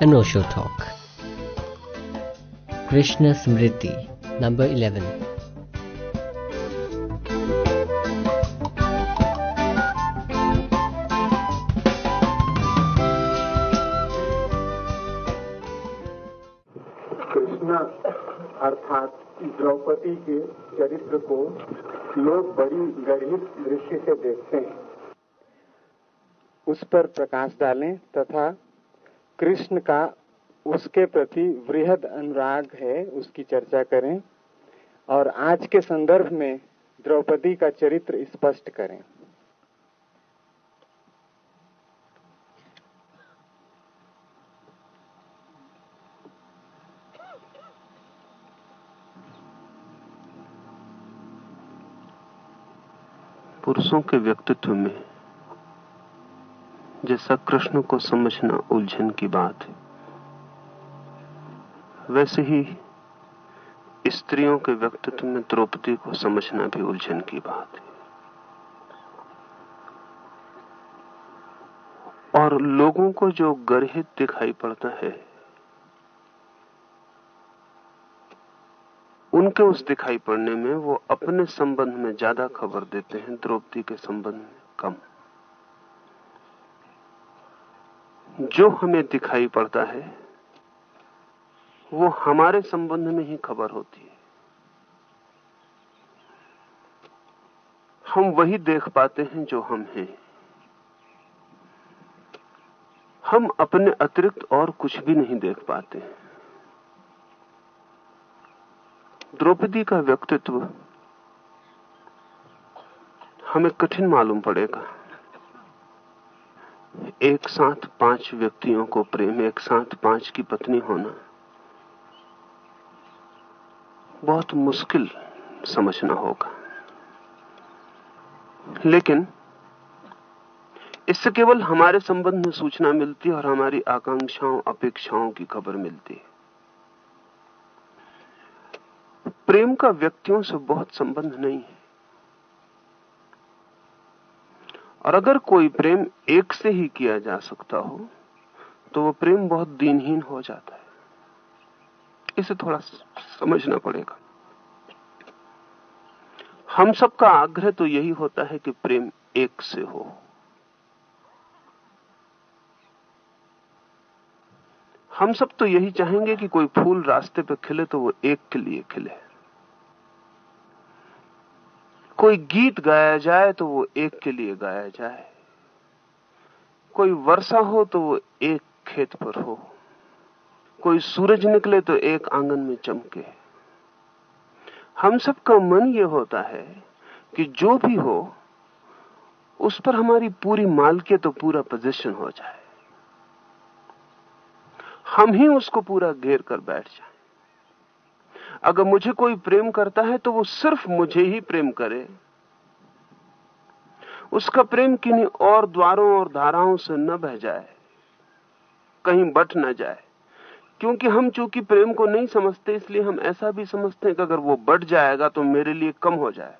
Osho talk. Krishna Smriti, number 11. Krishna अर्थात द्रौपदी के चरित्र को लोग बड़ी गर्भित दृष्टि से देखते हैं उस पर प्रकाश डालें तथा कृष्ण का उसके प्रति वृहद अनुराग है, उसकी चर्चा करें और आज के संदर्भ में द्रौपदी का चरित्र स्पष्ट करें। पुरुषों के व्यक्तित्व में जैसा कृष्ण को समझना उलझन की बात है। वैसे ही स्त्रियों के व्यक्तित्व में द्रौपदी को समझना भी उलझन की बात है। और लोगों को जो गर्हित दिखाई पड़ता है, उनके उस दिखाई पड़ने में वो अपने संबंध में ज़्यादा खबर देते हैं, द्रौपदी के संबंध में कम। जो हमें दिखाई पड़ता है, वो हमारे संबंध में ही खबर होती है। हम वही देख पाते हैं जो हम हैं। हम अपने अतिरिक्त और कुछ भी नहीं देख पाते। द्रौपदी का व्यक्तित्व हमें कठिन मालूम पड़ेगा। एक साथ पाँच व्यक्तियों को प्रेम, एक साथ पाँच की पत्नी होना। बहुत मुश्किल समझना होगा। लेकिन इससे केवल हमारे संबंध में सूचना मिलती है और हमारी आकांक्षाओं, अपेक्षाओं की खबर मिलती है। प्रेम का व्यक्तियों से बहुत संबंध नहीं है। और अगर कोई प्रेम एक से ही किया जा सकता हो तो वो प्रेम बहुत दीनहीन हो जाता है। इसे थोड़ा समझना पड़ेगा। हम सबका आग्रह तो यही होता है कि प्रेम एक से हो। हम सब तो यही चाहेंगे कि कोई फूल रास्ते पे खिले तो वो एक के लिए खिले। कोई गीत गाया जाए तो वो एक के लिए गाया जाए। कोई वर्षा हो तो वो एक खेत पर हो। कोई सूरज निकले तो एक आँगन में चमके। हम सबका मन ये होता है कि जो भी हो, उस पर हमारी पूरी मालकियत तो पूरा पोजीशन हो जाए। हम ही उसको पूरा घेर कर बैठ जाए। अगर मुझे कोई प्रेम करता है तो वो सिर्फ़ मुझे ही प्रेम करे। उसका प्रेम किन्हीं और द्वारों और धाराओं से न बह जाए, कहीं बट न जाए। क्योंकि हम चूँकि प्रेम को नहीं समझते, इसलिए हम ऐसा भी समझते हैं कि अगर वो बढ़ जाएगा तो मेरे लिए कम हो जाए।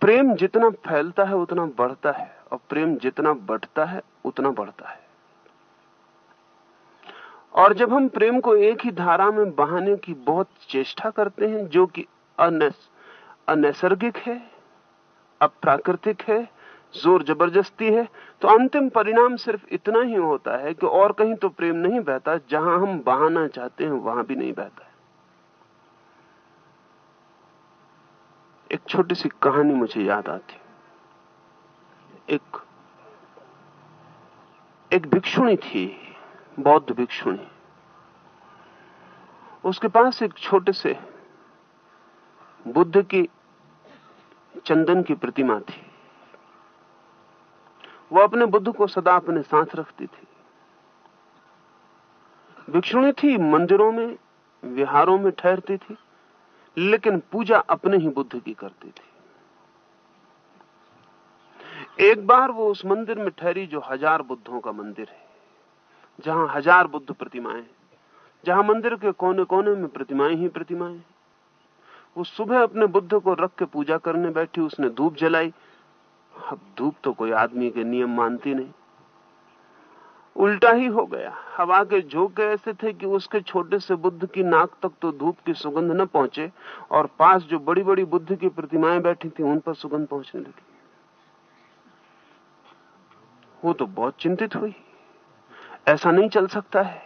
प्रेम जितना फैलता है, उतना बढ़ता है, और प्रेम जितना बढ़ता है, उतना बढ़ता है। और जब हम प्रेम को एक ही धारा में बहाने की बहुत चेष्टा करते हैं, जो कि अनैसर्गिक है, अप्राकृतिक है, ज़ोर ज़बरदस्ती है तो अंतिम परिणाम सिर्फ़ इतना ही होता है कि और कहीं तो प्रेम नहीं बहता, जहाँ हम बहाना चाहते हैं, वहाँ भी नहीं बहता है। एक छोटी सी कहानी मुझे याद आती एक एक भिक्षुणी थी, बौद्ध भिक्षुणी। उसके पास एक छोटे से बुद्ध की चंदन की प्रतिमा थी। वो अपने बुद्ध को सदा अपने साथ रखती थी। भिक्षुणी थी, मंदिरों में, विहारों में ठहरती थी, लेकिन पूजा अपने ही बुद्ध की करती थी। एक बार वो उस मंदिर में ठहरी जो हज़ार बुद्धों का मंदिर है, जहाँ हज़ार बुद्ध प्रतिमाएँ जहाँ मंदिर के कोने कोने में प्रतिमाएँ ही प्रतिमाएँ वो सुबह अपने बुद्ध को रख के पूजा करने बैठी, उसने धूप जलाई। अब धूप तो कोई आदमी के नियम मानती नहीं। उल्टा ही हो गया। हवा के झोंके ऐसे थे कि उसके छोटे से बुद्ध की नाक तक तो धूप की सुगंध न पहुँचे, और पास जो बड़ी बड़ी बुद्ध की प्रतिमाएँ बैठी थी, उन पर सुगंध पहुँचने लगी। वो तो बहुत चिंतित हुई। ऐसा नहीं चल सकता है।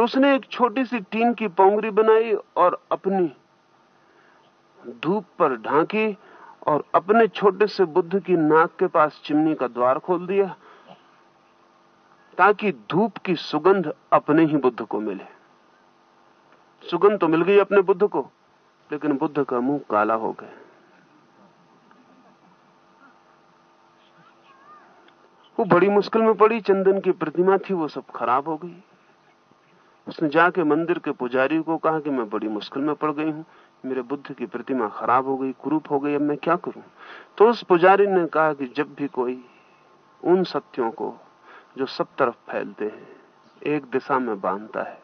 तो उसने एक छोटी सी टीन की पोंगरी बनाई और अपनी धूप पर ढांकी और अपने छोटे से बुद्ध की नाक के पास चिमनी का द्वार खोल दिया ताकि धूप की सुगंध अपने ही बुद्ध को मिले। सुगंध तो मिल गई अपने बुद्ध को, लेकिन बुद्ध का मुँह काला हो गया। वो बड़ी मुश्किल में पड़ी, चंदन की प्रतिमा थी, वो सब खराब हो गई। उसने जाके मंदिर के पुजारी को कहा कि मैं बड़ी मुश्किल में पड़ गई हूँ, मेरे बुद्ध की प्रतिमा खराब हो गई, कुरूप हो गई, अब मैं क्या करूँ? तो उस पुजारी ने कहा कि जब भी कोई उन सत्यों को जो सब तरफ़ फैलते हैं, एक दिशा में बांधता है,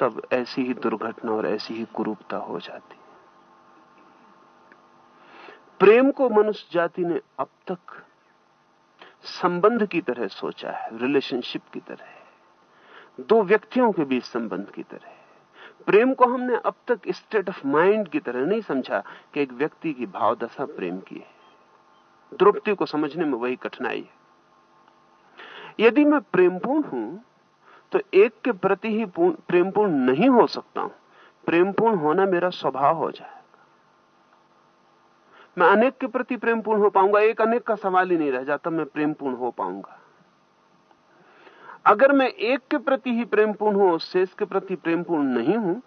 तब ऐसी ही दुर्घटना और ऐसी ही कुरूपता हो जाती प्रेम को मनुष्य जाति ने अब तक संबंध की तरह सोचा है रिलेशनशिप की तरह दो व्यक्तियों के बीच संबंध की तरह प्रेम को हमने अब तक स्टेट ऑफ़ माइंड की तरह नहीं समझा कि एक व्यक्ति की भावदशा प्रेम की है। द्रौपदी को समझने में वही कठिनाई है। यदि मैं प्रेमपूर्ण हूँ तो एक के प्रति ही प्रेमपूर्ण नहीं हो सकता हूँ। प्रेमपूर्ण होना मेरा स्वभाव हो जाएगा। मैं अनेक के प्रति प्रेमपूर्ण हो पाऊँगा, एक अनेक का सवाल ही नहीं रह जाता, मैं प्रेमपूर्ण हो पाऊँगा। अगर मैं एक के प्रति ही प्रेमपूर्ण हूँ और शेष के प्रति प्रेमपूर्ण नहीं हूँ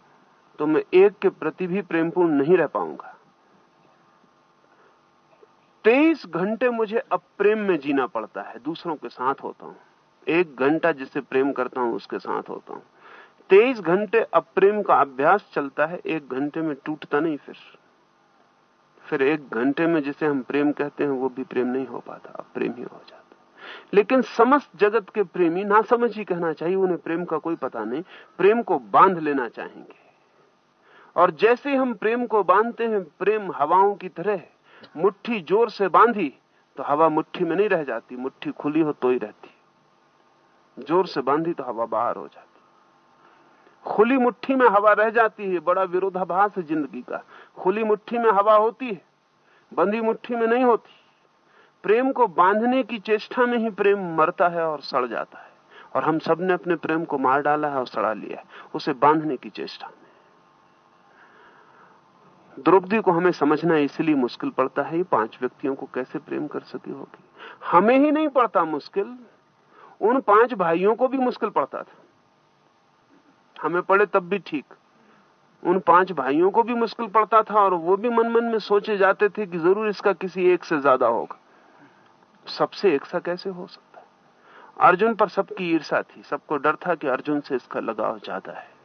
तो मैं एक के प्रति भी प्रेमपूर्ण नहीं रह पाऊँगा। तेईस घंटे मुझे अप्रेम में जीना पड़ता है, दूसरों के साथ होता हूँ। एक घंटा जिसे प्रेम करता हूँ, उसके साथ होता हूँ। तेईस घंटे अप्रेम का अभ्यास चलता है, एक घंटे में टूटता नहीं फिर। फिर एक घंटे में जिसे हम प्रेम कहते हैं, वो भी प्रेम नहीं हो पाता अप्रेम ही हो जाता लेकिन समस्त जगत के प्रेमी ना समझ ही कहना चाहिए, उन्हें प्रेम का कोई पता नहीं। प्रेम को बाँध लेना चाहेंगे। और जैसे हम प्रेम को बांधते हैं, प्रेम हवाओं की तरह मुट्ठी ज़ोर से बांधी तो हवा मुट्ठी में नहीं रह जाती। मुट्ठी खुली हो तो ही रहती। ज़ोर से बांधी तो हवा बाहर हो जाती। खुली मुट्ठी में हवा रह जाती है, बड़ा विरोधाभास है ज़िंदगी का। खुली मुट्ठी में हवा होती है बंदी मुट्ठी में नहीं होती। प्रेम को बांधने की चेष्टा में ही प्रेम मरता है और सड़ जाता है। और हम सबने अपने प्रेम को मार डाला है और सड़ा लिया है। उसे बांधने की चेष्टा में। द्रौपदी को हमें समझना इसलिए मुश्किल पड़ता है पाँच व्यक्तियों को कैसे प्रेम कर सकी होगी? हमें ही नहीं पड़ता मुश्किल। उन पाँच भाइयों को भी मुश्किल पड़ता था। हमें पड़े तब भी ठीक। उन पाँच भाइयों को भी मुश्किल पड़ता था और वो भी मन मन में सोचे जाते थे कि ज़रूर इसका किसी एक से ज़्यादा होगा। सबसे सा कैसे हो सकता है? अर्जुन पर सबकी ईर्षा थी, सबको डर था कि अर्जुन से इसका लगाव ज़्यादा है।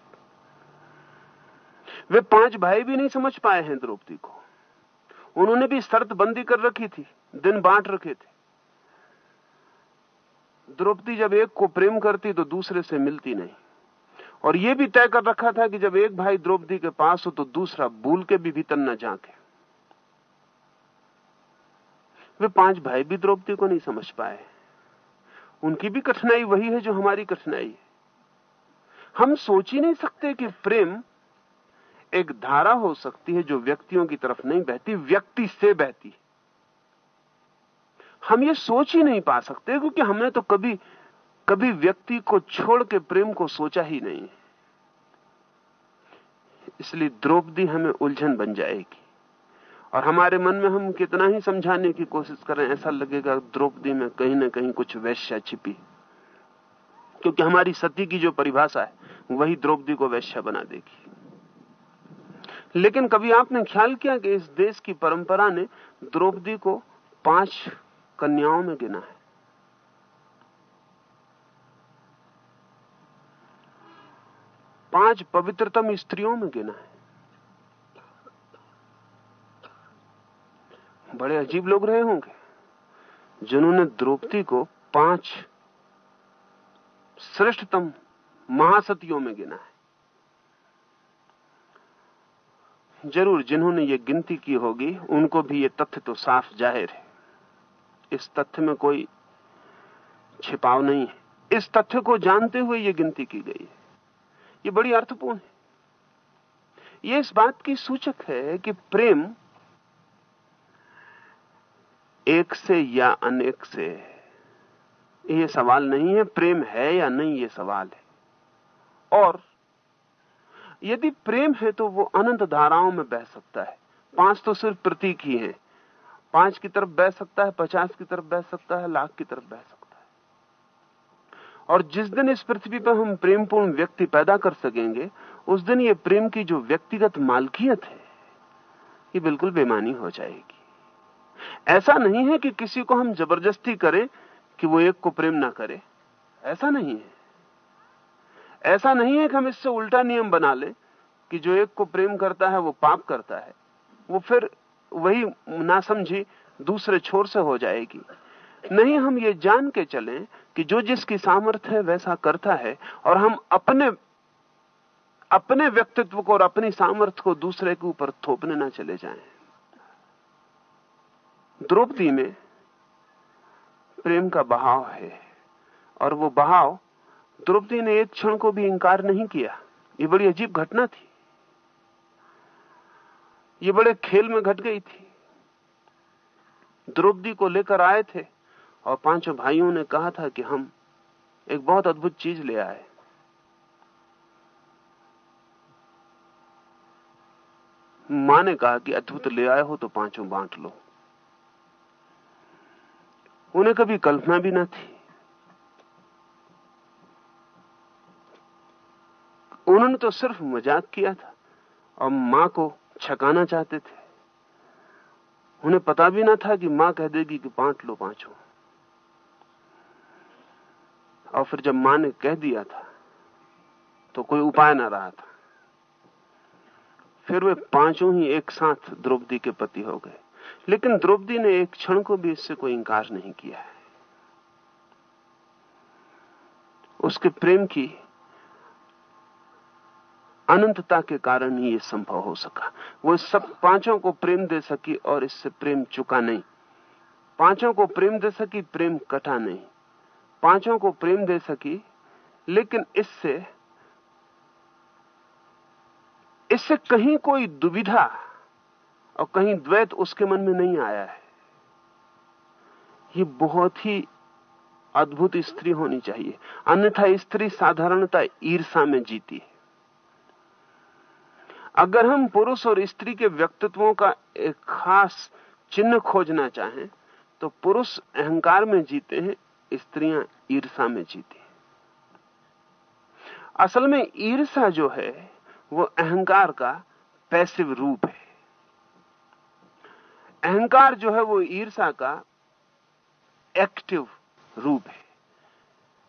वे पाँच भाई भी नहीं समझ पाए हैं द्रौपदी को। उन्होंने भी शर्त बंदी कर रखी थी, दिन बांट रखे थे। द्रौपदी जब एक को प्रेम करती तो दूसरे से मिलती नहीं। और यह भी तय कर रखा था कि जब एक भाई द्रौपदी के पास हो तो दूसरा भूल के भी भीतर न झांके। वे पाँच भाई भी द्रौपदी को नहीं समझ पाए। उनकी भी कठिनाई वही है जो हमारी कठिनाई है। हम सोच ही नहीं सकते कि प्रेम एक धारा हो सकती है जो व्यक्तियों की तरफ़ नहीं बहती, व्यक्ति से बहती हम ये सोच ही नहीं पा सकते, क्योंकि हमने तो कभी कभी व्यक्ति को छोड़ के प्रेम को सोचा ही नहीं इसलिए द्रौपदी हमें उलझन बन जाएगी। और हमारे मन में हम कितना ही समझाने की कोशिश करें, ऐसा लगेगा द्रौपदी में कहीं ना कहीं कुछ वैश्या छिपी क्योंकि हमारी सती की जो परिभाषा है, वही द्रौपदी को वैश्या बना देगी। लेकिन कभी आपने ख्याल किया कि इस देश की परंपरा ने द्रौपदी को पाँच कन्याओं में गिना है? पाँच पवित्रतम स्त्रियों में गिना है। बड़े अजीब लोग रहे होंगे, जिन्होंने द्रौपदी को पाँच श्रेष्ठतम महासतियों में गिना है। ज़रूर जिन्होंने ये गिनती की होगी, उनको भी ये तथ्य तो साफ़ ज़ाहिर है। इस तथ्य में कोई छिपाव नहीं है। इस तथ्य को जानते हुए यह गिनती की गई है। ये बड़ी अर्थपूर्ण है। ये इस बात की सूचक है कि प्रेम एक से या अनेक से। ये सवाल नहीं है प्रेम है या नहीं ये सवाल है। और यदि प्रेम है तो वो अनंत धाराओं में बह सकता है। पाँच तो सिर्फ़ प्रतीक ही हैं। पाँच की तरफ़ बह सकता है, पचास की तरफ़ बह सकता है, लाख की तरफ़ बह सकता है। और जिस दिन इस पृथ्वी पर हम प्रेमपूर्ण व्यक्ति पैदा कर सकेंगे, उस दिन ये प्रेम की जो व्यक्तिगत मालकियत है, ये बिल्कुल बेमानी हो जाएगी। ऐसा नहीं है कि किसी को हम ज़बरदस्ती करें कि वो एक को प्रेम ना करे। ऐसा नहीं है। ऐसा नहीं है कि हम इससे उल्टा नियम बना लें कि जो एक को प्रेम करता है वो पाप करता है। वो फिर वही ना समझी दूसरे छोर से हो जाएगी। नहीं, हम ये जान के चले कि जो जिसकी सामर्थ्य है वैसा करता है और हम अपने अपने व्यक्तित्व को और अपनी सामर्थ्य को दूसरे के ऊपर थोपने ना चले जाएँ। द्रौपदी में प्रेम का बहाव है। और वो बहाव द्रौपदी ने एक क्षण को भी इंकार नहीं किया। ये बड़ी अजीब घटना थी। ये बड़े खेल में घट गई थी। द्रौपदी को लेकर आए थे और पाँचों भाइयों ने कहा था कि हम एक बहुत अद्भुत चीज़ ले आए। माँ ने कहा कि अद्भुत ले आए हो तो पाँचों बांट लो। उन्हें कभी कल्पना भी ना थी। उन्होंने तो सिर्फ़ मज़ाक किया था और माँ को छकाना चाहते थे। उन्हें पता भी ना था कि माँ कह देगी कि बांट लो पाँचों। और फिर जब माँ ने कह दिया था तो कोई उपाय ना रहा था। फिर वे पाँचों ही एक साथ द्रौपदी के पति हो गए। लेकिन द्रौपदी ने एक क्षण को भी इससे कोई इंकार नहीं किया है। उसके प्रेम की अनंतता के कारण ही ये संभव हो सका। वो सब पाँचों को प्रेम दे सकी और इससे प्रेम चुका नहीं। पाँचों को प्रेम दे सकी, प्रेम कटा नहीं। पाँचों को प्रेम दे सकी, लेकिन इससे इससे कहीं कोई दुविधा और कहीं द्वैत उसके मन में नहीं आया है। ये बहुत ही अद्भुत स्त्री होनी चाहिए। अन्यथा स्त्री साधारणता ईर्षा में जीती है। अगर हम पुरुष और स्त्री के व्यक्तित्वों का एक खास चिन्ह खोजना चाहें तो पुरुष अहंकार में जीते हैं, स्त्रियाँ ईर्षा में जीती हैं। असल में ईर्षा जो है, वो अहंकार का पैसिव रूप है। अहंकार जो है वो ईर्षा का एक्टिव रूप है।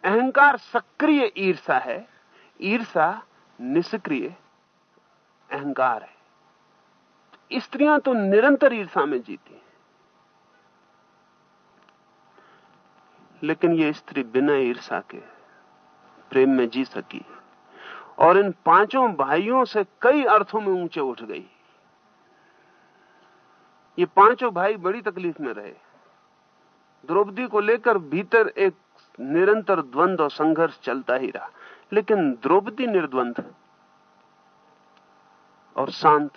अहंकार सक्रिय ईर्षा है, ईर्षा निष्क्रिय अहंकार है। स्त्रियाँ तो निरंतर ईर्षा में जीती हैं। लेकिन ये स्त्री बिना ईर्षा के प्रेम में जी सकी। और इन पाँचों भाइयों से कई अर्थों में ऊँचे उठ गई। ये पाँचों भाई बड़ी तकलीफ़ में रहे। द्रौपदी को लेकर भीतर एक निरंतर द्वंद और संघर्ष चलता ही रहा। लेकिन द्रौपदी निर्द्वंद और शांत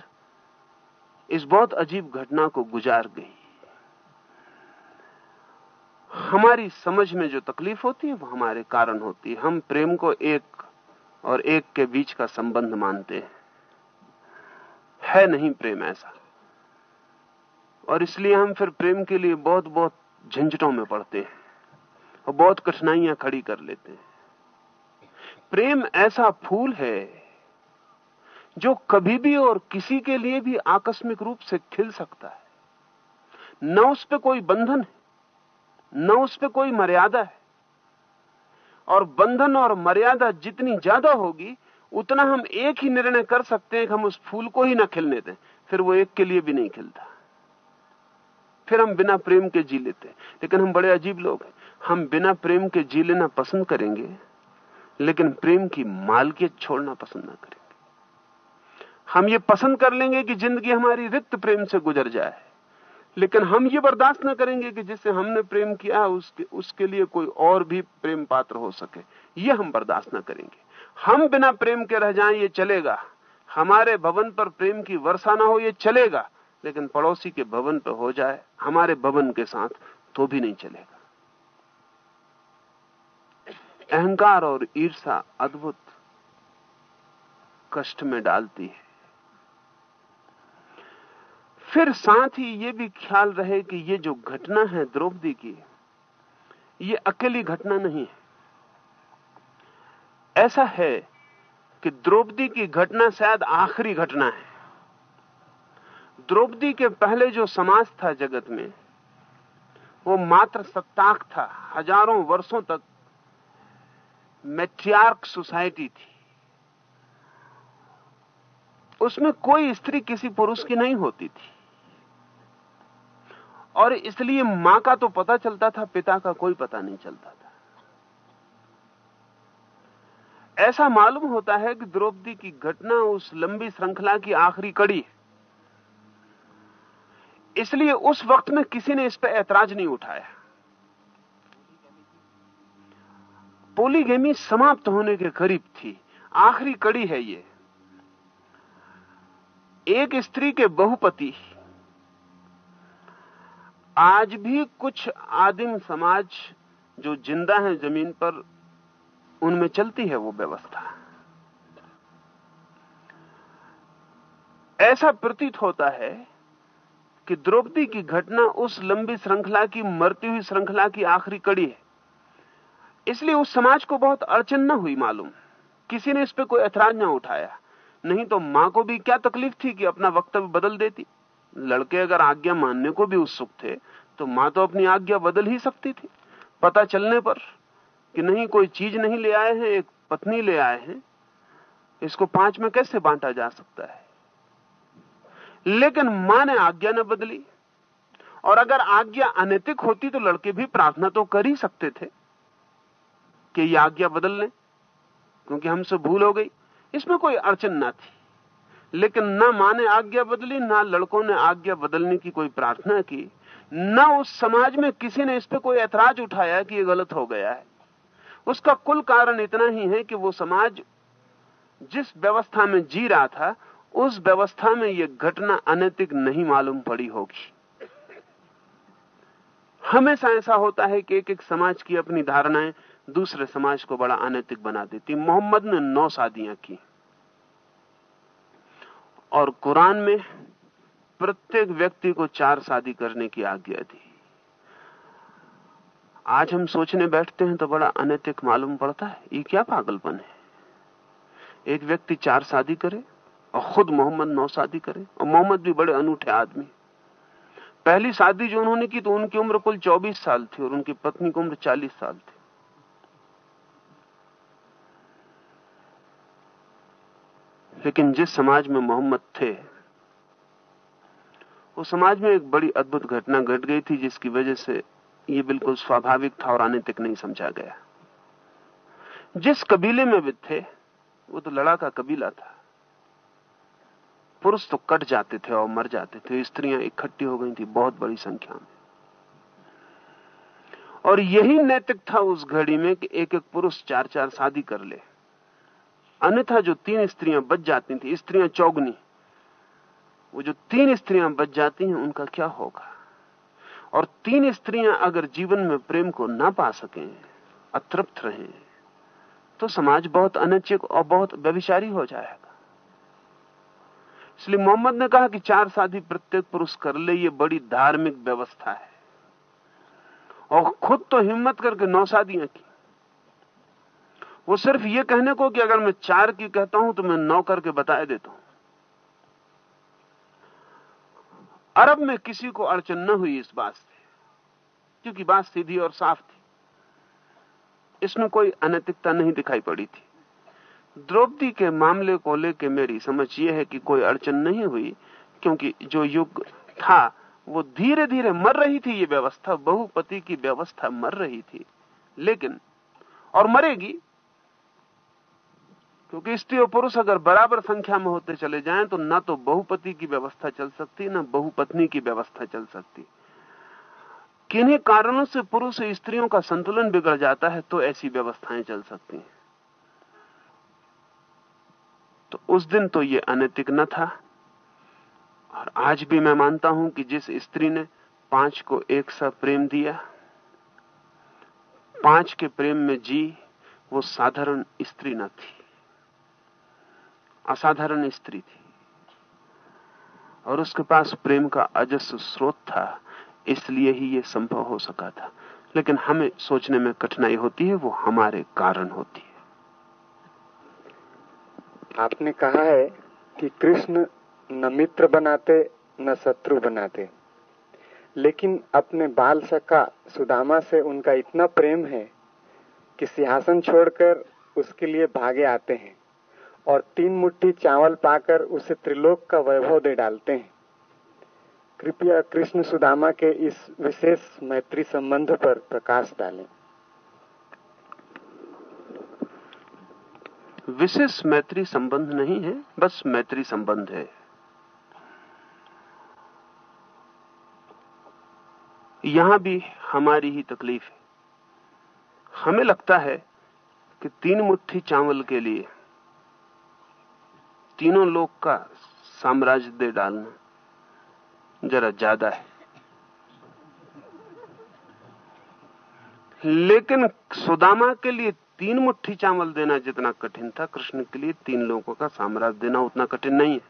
इस बहुत अजीब घटना को गुजार गई। हमारी समझ में जो तकलीफ़ होती है, वो हमारे कारण होती है। हम प्रेम को एक और एक के बीच का संबंध मानते हैं। है नहीं प्रेम ऐसा। और इसलिए हम फिर प्रेम के लिए बहुत बहुत झंझटों में पड़ते हैं और बहुत कठिनाइयाँ खड़ी कर लेते हैं। प्रेम ऐसा फूल है जो कभी भी और किसी के लिए भी आकस्मिक रूप से खिल सकता है। न उस पर कोई बंधन है, न उस पर कोई मर्यादा है। और बंधन और मर्यादा जितनी ज़्यादा होगी, उतना हम एक ही निर्णय कर सकते हैं कि हम उस फूल को ही ना खिलने दें, फिर वो एक के लिए भी नहीं खिलता। फिर हम बिना प्रेम के जी लेते हैं। लेकिन हम बड़े अजीब लोग हैं। हम बिना प्रेम के जी लेना पसंद करेंगे, लेकिन प्रेम की मालकियत छोड़ना पसंद ना करेंगे। हम ये पसंद कर लेंगे कि ज़िंदगी हमारी रिक्त प्रेम से गुजर जाए, लेकिन हम ये बर्दाश्त न करेंगे कि जिससे हमने प्रेम किया, उसके उसके लिए कोई और भी प्रेम पात्र हो सके। ये हम बर्दाश्त न करेंगे। हम बिना प्रेम के रह जाएँ, ये चलेगा। हमारे भवन पर प्रेम की वर्षा ना हो, ये चलेगा। लेकिन पड़ोसी के भवन पर हो जाए, हमारे भवन के साथ तो भी नहीं चलेगा। अहंकार और ईर्षा अद्भुत कष्ट में डालती है। फिर साथ ही ये भी ख्याल रहे कि ये जो घटना है द्रौपदी की, ये अकेली घटना नहीं है। ऐसा है कि द्रौपदी की घटना शायद आखिरी घटना है। द्रौपदी के पहले जो समाज था जगत में, वो मात्र सत्ताक था, हज़ारों वर्षों तक मेट्रियार्क सोसाइटी थी। उसमें कोई स्त्री किसी पुरुष की नहीं होती थी। और इसलिए माँ का तो पता चलता था, पिता का कोई पता नहीं चलता था। ऐसा मालूम होता है कि द्रौपदी की घटना उस लंबी श्रृंखला की आखिरी कड़ी है। इसलिए उस वक्त में किसी ने इस पर ऐतराज नहीं उठाया। पोलीगेमी समाप्त होने के करीब थी। आखिरी कड़ी है ये। एक स्त्री के बहुपति। आज भी कुछ आदिम समाज जो ज़िंदा है ज़मीन पर, उनमें चलती है वो व्यवस्था। ऐसा प्रतीत होता है कि द्रौपदी की घटना उस लंबी श्रृंखला की, मरती हुई श्रृंखला की आखिरी कड़ी है। इसलिए उस समाज को बहुत अड़चन न हुई मालूम। किसी ने इस पर कोई ऐतराज ना उठाया। नहीं तो माँ को भी क्या तकलीफ़ थी कि अपना वक्तव्य बदल देती? लड़के अगर आज्ञा मानने को भी उत्सुक थे तो माँ तो अपनी आज्ञा बदल ही सकती थी। पता चलने पर कि नहीं, कोई चीज़ नहीं ले आए हैं, एक पत्नी ले आए हैं, इसको पाँच में कैसे बांटा जा सकता है? लेकिन माँ ने आज्ञा न बदली। और अगर आज्ञा अनैतिक होती तो लड़के भी प्रार्थना तो कर ही सकते थे कि ये आज्ञा बदल लें, क्योंकि हमसे भूल हो गई। इसमें कोई अड़चन ना थी। लेकिन ना माँ ने आज्ञा बदली, ना लड़कों ने आज्ञा बदलने की कोई प्रार्थना की, ना उस समाज में किसी ने इस पर कोई ऐतराज उठाया कि यह गलत हो गया है। उसका कुल कारण इतना ही है कि वो समाज जिस व्यवस्था में जी रहा था उस व्यवस्था में यह घटना अनैतिक नहीं मालूम पड़ी होगी। हमेशा ऐसा होता है कि एक एक समाज की अपनी धारणाएँ दूसरे समाज को बड़ा अनैतिक बना देती। मोहम्मद ने नौ शादियाँ की। और कुरान में प्रत्येक व्यक्ति को चार शादी करने की आज्ञा दी। आज हम सोचने बैठते हैं तो बड़ा अनैतिक मालूम पड़ता है। ये क्या पागलपन है? एक व्यक्ति चार शादी करे और खुद मोहम्मद नौ शादी करे। और मोहम्मद भी बड़े अनूठे आदमी पहली शादी जो उन्होंने की तो उनकी उम्र कुल 24 साल थी और उनकी पत्नी की उम्र 40 साल थी। लेकिन जिस समाज में मोहम्मद थे, उस समाज में एक बड़ी अद्भुत घटना घट गट गई थी जिसकी वजह से ये बिल्कुल स्वाभाविक था और आने तक नहीं समझा गया। जिस कबीले में वे थे, वो तो लड़ा का कबीला था। पुरुष तो कट जाते थे और मर जाते थे, स्त्रियाँ इकट्ठी हो गई थी, बहुत बड़ी संख्या में। और यही नैतिक था उस घड़ी में कि एक एक पुरुष चार चार शादी कर ले। अन्यथा जो तीन स्त्रियाँ बच जाती थी, स्त्रियाँ चौगनी, वो जो तीन स्त्रियाँ बच जाती हैं, उनका क्या होगा? और तीन स्त्रियाँ अगर जीवन में प्रेम को ना पा सकें, अतृप्त रहें तो समाज बहुत अनैचिक और बहुत व्यविचारी हो जाएगा। इसलिए मोहम्मद ने कहा कि चार शादी प्रत्येक पुरुष कर ले, ये बड़ी धार्मिक व्यवस्था है। और खुद तो हिम्मत करके नौ शादियाँ की। वो सिर्फ़ ये कहने को कि अगर मैं चार की कहता हूँ तो मैं नौ करके बता देता हूँ। अरब में किसी को अड़चन न हुई इस बात से, क्योंकि बात सीधी और साफ़ थी। इसमें कोई अनैतिकता नहीं दिखाई पड़ी थी। द्रौपदी के मामले को लेकर मेरी समझ यह है कि कोई अड़चन नहीं हुई, क्योंकि जो युग था, वो धीरे धीरे मर रही थी, ये व्यवस्था, बहुपति की व्यवस्था मर रही थी। लेकिन, और मरेगी, क्योंकि स्त्री और पुरुष अगर बराबर संख्या में होते चले जाएँ तो ना तो बहुपति की व्यवस्था चल सकती, ना बहुपत्नी की व्यवस्था चल सकती। किन्हीं कारणों से पुरुष स्त्रियों का संतुलन बिगड़ जाता है तो ऐसी व्यवस्थाएँ चल सकती हैं। तो उस दिन तो ये अनैतिक न था। और आज भी मैं मानता हूँ कि जिस स्त्री ने पाँच को एक सा प्रेम दिया, पाँच के प्रेम में जी, वो साधारण स्त्री न थी। असाधारण स्त्री थी। और उसके पास प्रेम का अजस्व स्रोत था, इसलिए ही ये संभव हो सका था। लेकिन हमें सोचने में कठिनाई होती है, वो हमारे कारण होती। है आपने कहा है कि कृष्ण न मित्र बनाते, न शत्रु बनाते। लेकिन अपने बाल सखा सुदामा से उनका इतना प्रेम है कि सिंहासन छोड़कर उसके लिए भागे आते हैं और तीन मुट्ठी चावल पाकर उसे त्रिलोक का वैभव दे डालते हैं। कृपया कृष्ण सुदामा के इस विशेष मैत्री संबंध पर प्रकाश डालें। विशेष मैत्री संबंध नहीं है, बस मैत्री संबंध है। यहाँ भी हमारी ही तकलीफ़ है। हमें लगता है कि तीन मुट्ठी चावल के लिए तीनों लोग का साम्राज्य दे डालना जरा ज़्यादा है। लेकिन सुदामा के लिए तीन मुट्ठी चावल देना जितना कठिन था, कृष्ण के लिए तीन लोगों का साम्राज्य देना उतना कठिन नहीं है।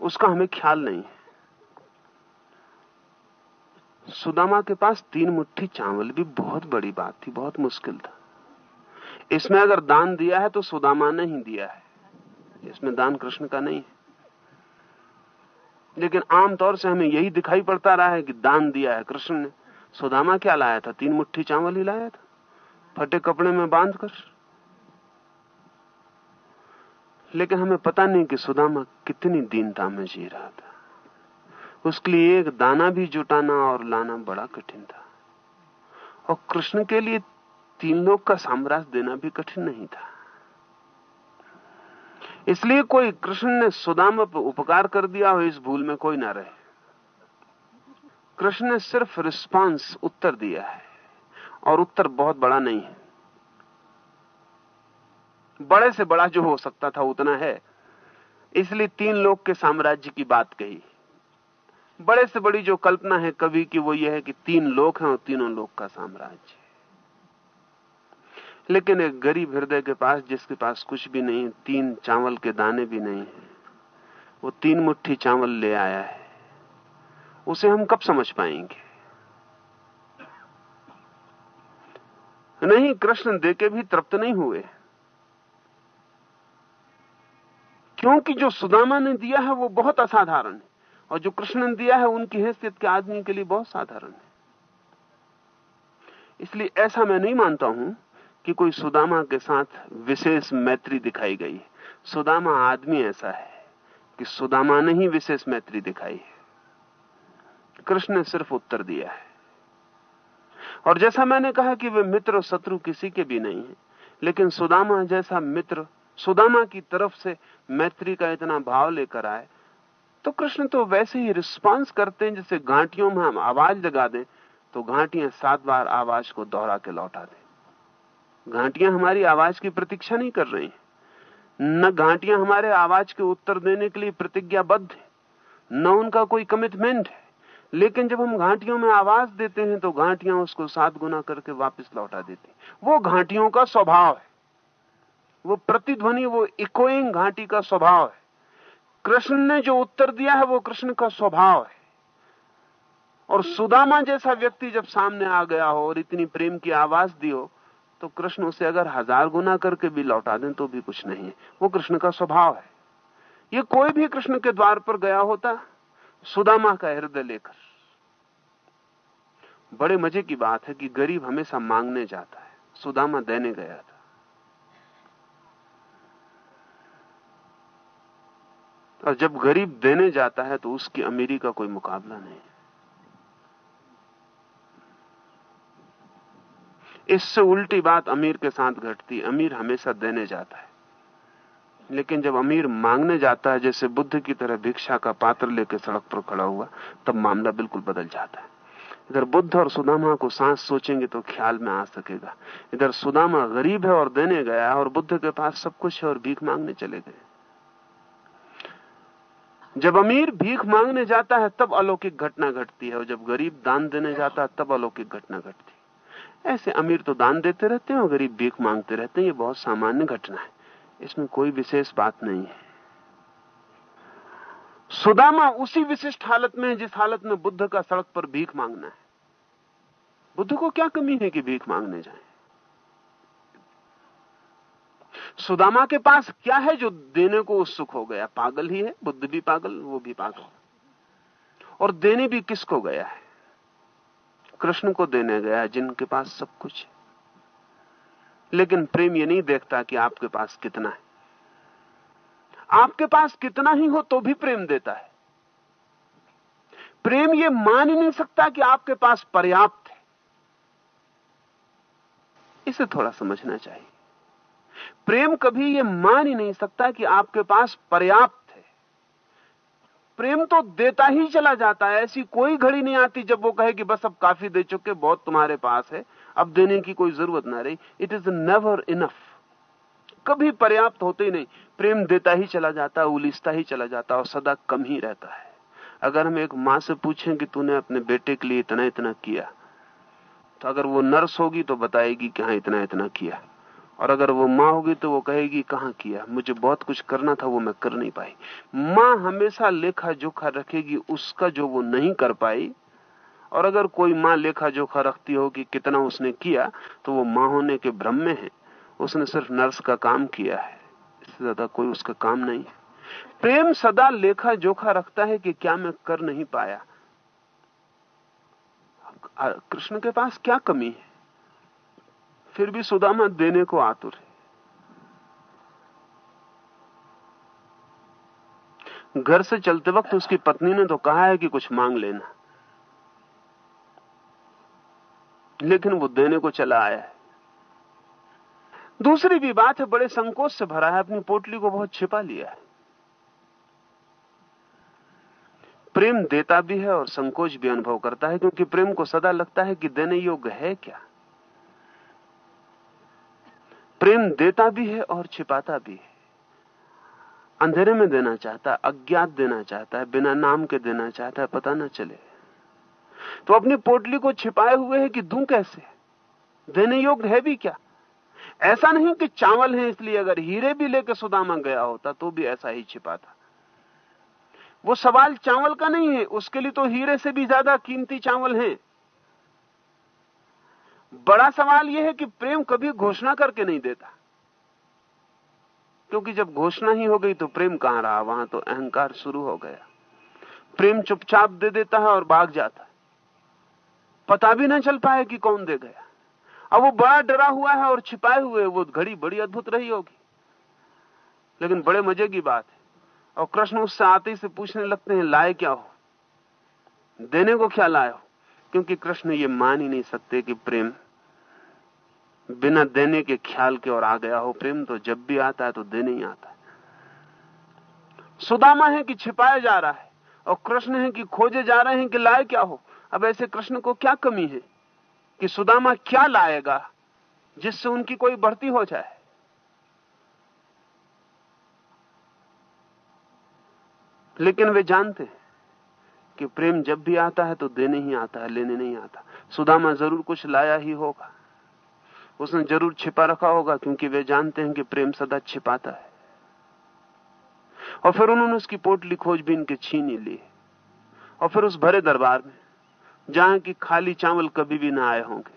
उसका हमें ख्याल नहीं है। सुदामा के पास तीन मुट्ठी चावल भी बहुत बड़ी बात थी, बहुत मुश्किल था। इसमें अगर दान दिया है तो सुदामा ने ही दिया है। इसमें दान कृष्ण का नहीं है। लेकिन आमतौर से हमें यही दिखाई पड़ता रहा है कि दान दिया है कृष्ण ने। सुदामा क्या लाया था? तीन मुट्ठी चावल ही लाया था। फटे कपड़े में बांधकर। लेकिन हमें पता नहीं कि सुदामा कितनी दीनता में जी रहा था। उसके लिए एक दाना भी जुटाना और लाना बड़ा कठिन था। और कृष्ण के लिए तीन लोग का साम्राज्य देना भी कठिन नहीं था। इसलिए कोई कृष्ण ने सुदामा पर उपकार कर दिया हो इस भूल में कोई ना रहे। कृष्ण ने सिर्फ़ रिस्पांस उत्तर दिया है। और उत्तर बहुत बड़ा नहीं है। बड़े से बड़ा जो हो सकता था उतना है। इसलिए तीन लोग के साम्राज्य की बात कही। बड़े से बड़ी जो कल्पना है कवि की, वो ये है कि तीन लोग हैं और तीनों लोग का साम्राज्य लेकिन एक गरीब हृदय के पास, जिसके पास कुछ भी नहीं, तीन चावल के दाने भी नहीं है। वो तीन मुट्ठी चावल ले आया है। उसे हम कब समझ पाएँगे? नहीं कृष्ण देके भी तृप्त नहीं हुए। क्योंकि जो सुदामा ने दिया है, वो बहुत असाधारण है। और जो कृष्ण ने दिया है, उनकी हैसियत के आदमी के लिए बहुत साधारण है। इसलिए ऐसा मैं नहीं मानता हूँ कि कोई सुदामा के साथ विशेष मैत्री दिखाई गई सुदामा आदमी ऐसा है कि सुदामा ने ही विशेष मैत्री दिखाई है। कृष्ण ने सिर्फ़ उत्तर दिया है। और जैसा मैंने कहा कि वे मित्र शत्रु किसी के भी नहीं है, लेकिन सुदामा जैसा मित्र सुदामा की तरफ़ से मैत्री का इतना भाव लेकर आए तो कृष्ण तो वैसे ही रिस्पांस करते हैं जैसे घाटियों में हम आवाज़ लगा दें तो घाटियाँ सात बार आवाज़ को दोहरा के लौटा दें। घाटियाँ हमारी आवाज़ की प्रतीक्षा नहीं कर रही न घाटियाँ हमारे आवाज़ के उत्तर देने के लिए प्रतिज्ञाबद्ध है, न उनका कोई कमिटमेंट है। लेकिन जब हम घाटियों में आवाज़ देते हैं तो घाटियाँ उसको सात गुना करके वापस लौटा देती वो घाटियों का स्वभाव है। वो प्रतिध्वनि, वो इकोइंग घाटी का स्वभाव है। कृष्ण ने जो उत्तर दिया है, वो कृष्ण का स्वभाव है। और सुदामा जैसा व्यक्ति जब सामने आ गया हो और इतनी प्रेम की आवाज़ दी हो तो कृष्ण उसे अगर हज़ार गुना करके भी लौटा दें तो भी कुछ नहीं है। वो कृष्ण का स्वभाव है। ये कोई भी कृष्ण के द्वार पर गया होता सुदामा का हृदय लेकर। बड़े मज़े की बात है कि गरीब हमेशा मांगने जाता है। सुदामा देने गया था। और जब गरीब देने जाता है तो उसकी अमीरी का कोई मुकाबला नहीं। इससे उल्टी बात अमीर के साथ घटती। अमीर हमेशा देने जाता है। लेकिन जब अमीर मांगने जाता है, जैसे बुद्ध की तरह भिक्षा का पात्र लेकर सड़क पर खड़ा हुआ, तब मामला बिल्कुल बदल जाता है। इधर बुद्ध और सुदामा को सांस सोचेंगे तो ख्याल में आ सकेगा। इधर सुदामा गरीब है और देने गया और बुद्ध के पास सब कुछ है और भीख मांगने चले गए। जब अमीर भीख मांगने जाता है, तब अलौकिक घटना घटती है और जब गरीब दान देने जाता है, तब अलौकिक घटना घटती है। ऐसे अमीर तो दान देते रहते हैं और गरीब भीख मांगते रहते हैं, ये बहुत सामान्य घटना है। इसमें कोई विशेष बात नहीं है। सुदामा उसी विशिष्ट हालत में है जिस हालत में बुद्ध का सड़क पर भीख मांगना है। बुद्ध को क्या कमी है कि भीख मांगने जाए? सुदामा के पास क्या है जो देने को उत्सुक हो गया? पागल ही है, बुद्ध भी पागल, वो भी पागल। और देने भी किसको गया है? कृष्ण को देने गया है, जिनके पास सब कुछ है। लेकिन प्रेम ये नहीं देखता कि आपके पास कितना है। आपके पास कितना ही हो तो भी प्रेम देता है। प्रेम ये मान ही नहीं सकता कि आपके पास पर्याप्त है। इसे थोड़ा समझना चाहिए। प्रेम कभी ये मान ही नहीं सकता कि आपके पास पर्याप्त है। प्रेम तो देता ही चला जाता है। ऐसी कोई घड़ी नहीं आती जब वो कहे कि बस अब काफ़ी दे चुके, बहुत तुम्हारे पास है। अब देने की कोई ज़रूरत ना रही। इट इज़ नेवर इनफ कभी पर्याप्त होते ही नहीं। प्रेम देता ही चला जाता है, उलिसता ही चला जाता और सदा कम ही रहता है। अगर हम एक माँ से पूछें कि तूने अपने बेटे के लिए इतना इतना किया तो अगर वो नर्स होगी तो बताएगी कि हाँ इतना इतना किया। और अगर वो माँ होगी तो वो कहेगी, कहाँ किया? मुझे बहुत कुछ करना था, वो मैं कर नहीं पाई। माँ हमेशा लेखा जोखा रखेगी, उसका जो वो नहीं कर पाई और अगर कोई माँ लेखा जोखा रखती हो कि कितना उसने किया तो वो माँ होने के भ्रम में है। उसने सिर्फ़ नर्स का काम किया है। इससे ज़्यादा कोई उसका काम नहीं है। प्रेम सदा लेखा जोखा रखता है कि क्या मैं कर नहीं पाया। कृष्ण के पास क्या कमी है? फिर भी सुदामा देने को आतुर है। घर से चलते वक्त उसकी पत्नी ने तो कहा है कि कुछ मांग लेना। लेकिन वो देने को चला आया है। दूसरी भी बात है, बड़े संकोच से भरा है, अपनी पोटली को बहुत छिपा लिया है। प्रेम देता भी है और संकोच भी अनुभव करता है, क्योंकि प्रेम को सदा लगता है कि देने योग्य है क्या। प्रेम देता भी है और छिपाता भी है। अंधेरे में देना चाहता, अज्ञात देना चाहता है, बिना नाम के देना चाहता है, पता ना चले। तो अपनी पोटली को छिपाए हुए है कि दू कैसे? देने योग्य है भी क्या? ऐसा नहीं कि चावल है, इसलिए अगर हीरे भी लेकर सुदामा गया होता तो भी ऐसा ही छिपाता। वो सवाल चावल का नहीं है, उसके लिए तो हीरे से भी ज़्यादा कीमती चावल हैं। बड़ा सवाल यह है कि प्रेम कभी घोषणा करके नहीं देता। क्योंकि जब घोषणा ही हो गई तो प्रेम कहाँ रहा? वहाँ तो अहंकार शुरू हो गया। प्रेम चुपचाप दे देता है और भाग जाता। पता भी ना चल पाए कि कौन दे गया। अब वो बड़ा डरा हुआ है और छिपाए हुए वो घड़ी बड़ी अद्भुत रही होगी। लेकिन बड़े मज़े की बात है। और कृष्ण उससे आते ही से पूछने लगते हैं, लाए क्या हो? देने को क्या लाए हो? क्योंकि कृष्ण ये मान ही नहीं सकते कि प्रेम बिना देने के ख्याल के और आ गया हो। प्रेम तो जब भी आता है तो देने ही आता है। सुदामा है कि छिपाया जा रहा है और कृष्ण है कि खोजे जा रहे हैं कि लाए क्या हो? अब ऐसे कृष्ण को क्या कमी है कि सुदामा क्या लाएगा जिससे उनकी कोई बढ़ती हो जाए? लेकिन वे जानते हैं कि प्रेम जब भी आता है तो देने ही आता है, लेने नहीं आता। सुदामा ज़रूर कुछ लाया ही होगा। उसने ज़रूर छिपा रखा होगा क्योंकि वे जानते हैं कि प्रेम सदा छिपाता है। और फिर उन्होंने उसकी पोटली खोजबीन के छीन ली। और फिर उस भरे दरबार में जहाँ की खाली चावल कभी भी ना आए होंगे।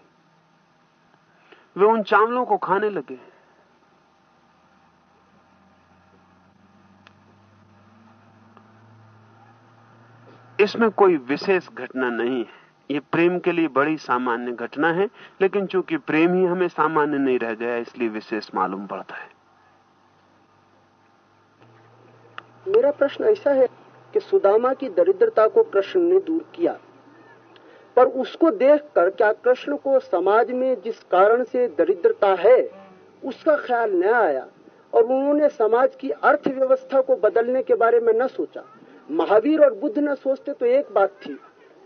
वे उन चावलों को खाने लगे। इसमें कोई विशेष घटना नहीं है। ये प्रेम के लिए बड़ी सामान्य घटना है, लेकिन चूँकि प्रेम ही हमें सामान्य नहीं रह गया, इसलिए विशेष मालूम पड़ता है। मेरा प्रश्न ऐसा है कि सुदामा की दरिद्रता को कृष्ण ने दूर किया। पर उसको देखकर क्या कृष्ण को समाज में जिस कारण से दरिद्रता है, उसका ख्याल न आया और उन्होंने समाज की अर्थव्यवस्था को बदलने के बारे में न सोचा। महावीर और बुद्ध न सोचते तो एक बात थी,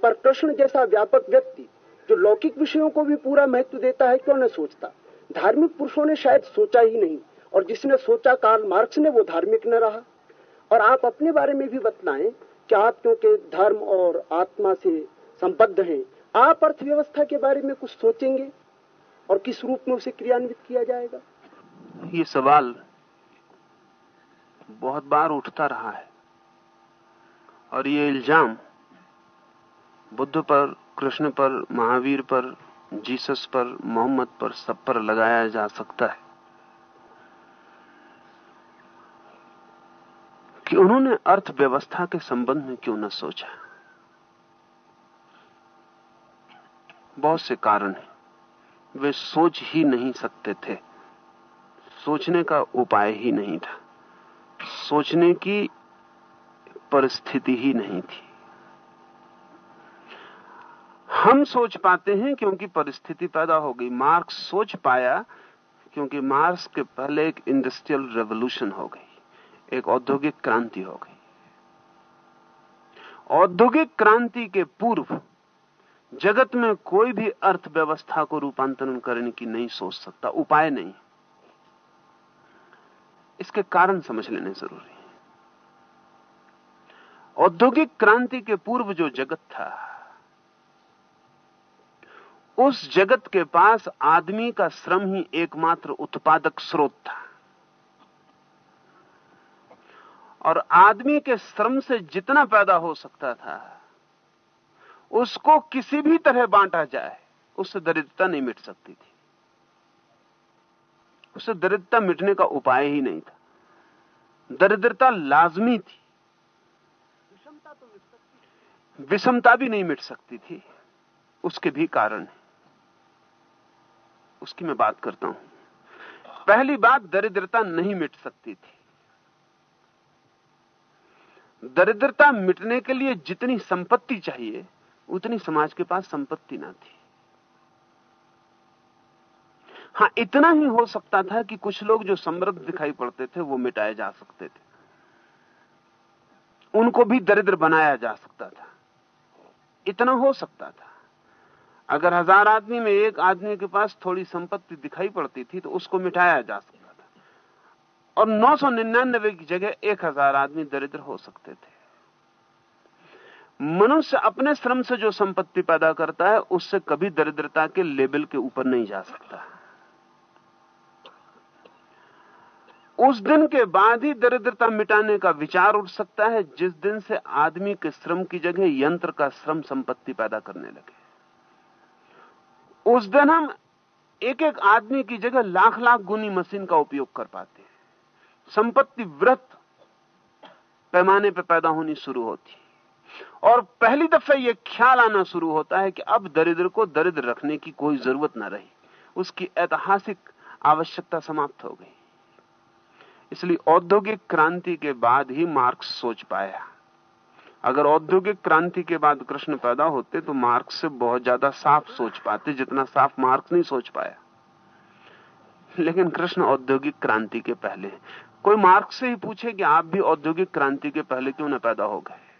पर कृष्ण जैसा व्यापक व्यक्ति, जो लौकिक विषयों को भी पूरा महत्व देता है, क्यों न सोचता? धार्मिक पुरुषों ने शायद सोचा ही नहीं, और जिसने सोचा कार्ल मार्क्स ने, वो धार्मिक न रहा। और आप अपने बारे में भी बतलाएँ कि आप क्योंकि धर्म और आत्मा से संबद्ध हैं। आप अर्थव्यवस्था के बारे में कुछ सोचेंगे? और किस रूप में उसे क्रियान्वित किया जाएगा? ये सवाल बहुत बार उठता रहा है। और ये इल्ज़ाम बुद्ध पर, कृष्ण पर, महावीर पर, जीसस पर, मोहम्मद पर, सब पर लगाया जा सकता है। कि उन्होंने अर्थव्यवस्था के संबंध में क्यों न सोचा? बहुत से कारण हैं। वे सोच ही नहीं सकते थे। सोचने का उपाय ही नहीं था। सोचने की परिस्थिति ही नहीं थी। हम सोच पाते हैं क्योंकि परिस्थिति पैदा हो गई। मार्क्स सोच पाया क्योंकि मार्क्स के पहले एक इंडस्ट्रियल रेवोल्यूशन हो गई। एक औद्योगिक क्रांति हो गई। औद्योगिक क्रांति के पूर्व जगत में कोई भी अर्थव्यवस्था को रूपांतरण करने की नहीं सोच सकता, उपाय नहीं। इसके कारण समझ लेने ज़रूरी है। औद्योगिक क्रांति के पूर्व जो जगत था, उस जगत के पास आदमी का श्रम ही एकमात्र उत्पादक स्रोत था। और आदमी के श्रम से जितना पैदा हो सकता था उसको किसी भी तरह बांटा जाए उससे दरिद्रता नहीं मिट सकती थी। उससे दरिद्रता मिटने का उपाय ही नहीं था। दरिद्रता लाजमी थी। विषमता तो विषमता भी नहीं मिट सकती थी। उसके भी कारण है। उसकी मैं बात करता हूँ। पहली बात दरिद्रता नहीं मिट सकती थी। दरिद्रता मिटने के लिए जितनी संपत्ति चाहिए उतनी समाज के पास संपत्ति ना थी। हाँ, इतना ही हो सकता था कि कुछ लोग जो समृद्ध दिखाई पड़ते थे, वो मिटाए जा सकते थे। उनको भी दरिद्र बनाया जा सकता था। इतना हो सकता था। अगर हज़ार आदमी में एक आदमी के पास थोड़ी संपत्ति दिखाई पड़ती थी तो उसको मिटाया जा सकता था। और नौ सौ निन्यानबे की जगह एक हज़ार आदमी दरिद्र हो सकते थे। मनुष्य अपने श्रम से जो संपत्ति पैदा करता है, उससे कभी दरिद्रता के लेवल के ऊपर नहीं जा सकता। उस दिन के बाद ही दरिद्रता मिटाने का विचार उठ सकता है, जिस दिन से आदमी के श्रम की जगह यंत्र का श्रम संपत्ति पैदा करने लगे। उस दिन हम एक एक आदमी की जगह लाख लाख गुनी मशीन का उपयोग कर पाते हैं। संपत्ति व्रत पैमाने पर पैदा होनी शुरू होती और पहली दफे यह ख्याल आना शुरू होता है कि अब दरिद्र को दरिद्र रखने की कोई ज़रूरत न रही। उसकी ऐतिहासिक आवश्यकता समाप्त हो गई। इसलिए औद्योगिक क्रांति के बाद ही मार्क्स सोच पाया। अगर औद्योगिक क्रांति के बाद कृष्ण पैदा होते तो मार्क्स से बहुत ज़्यादा साफ़ सोच पाते, जितना साफ़ मार्क्स नहीं सोच पाया। लेकिन कृष्ण औद्योगिक क्रांति के पहले। कोई मार्क्स से ही पूछे कि आप भी औद्योगिक क्रांति के पहले क्यों न पैदा हो गए?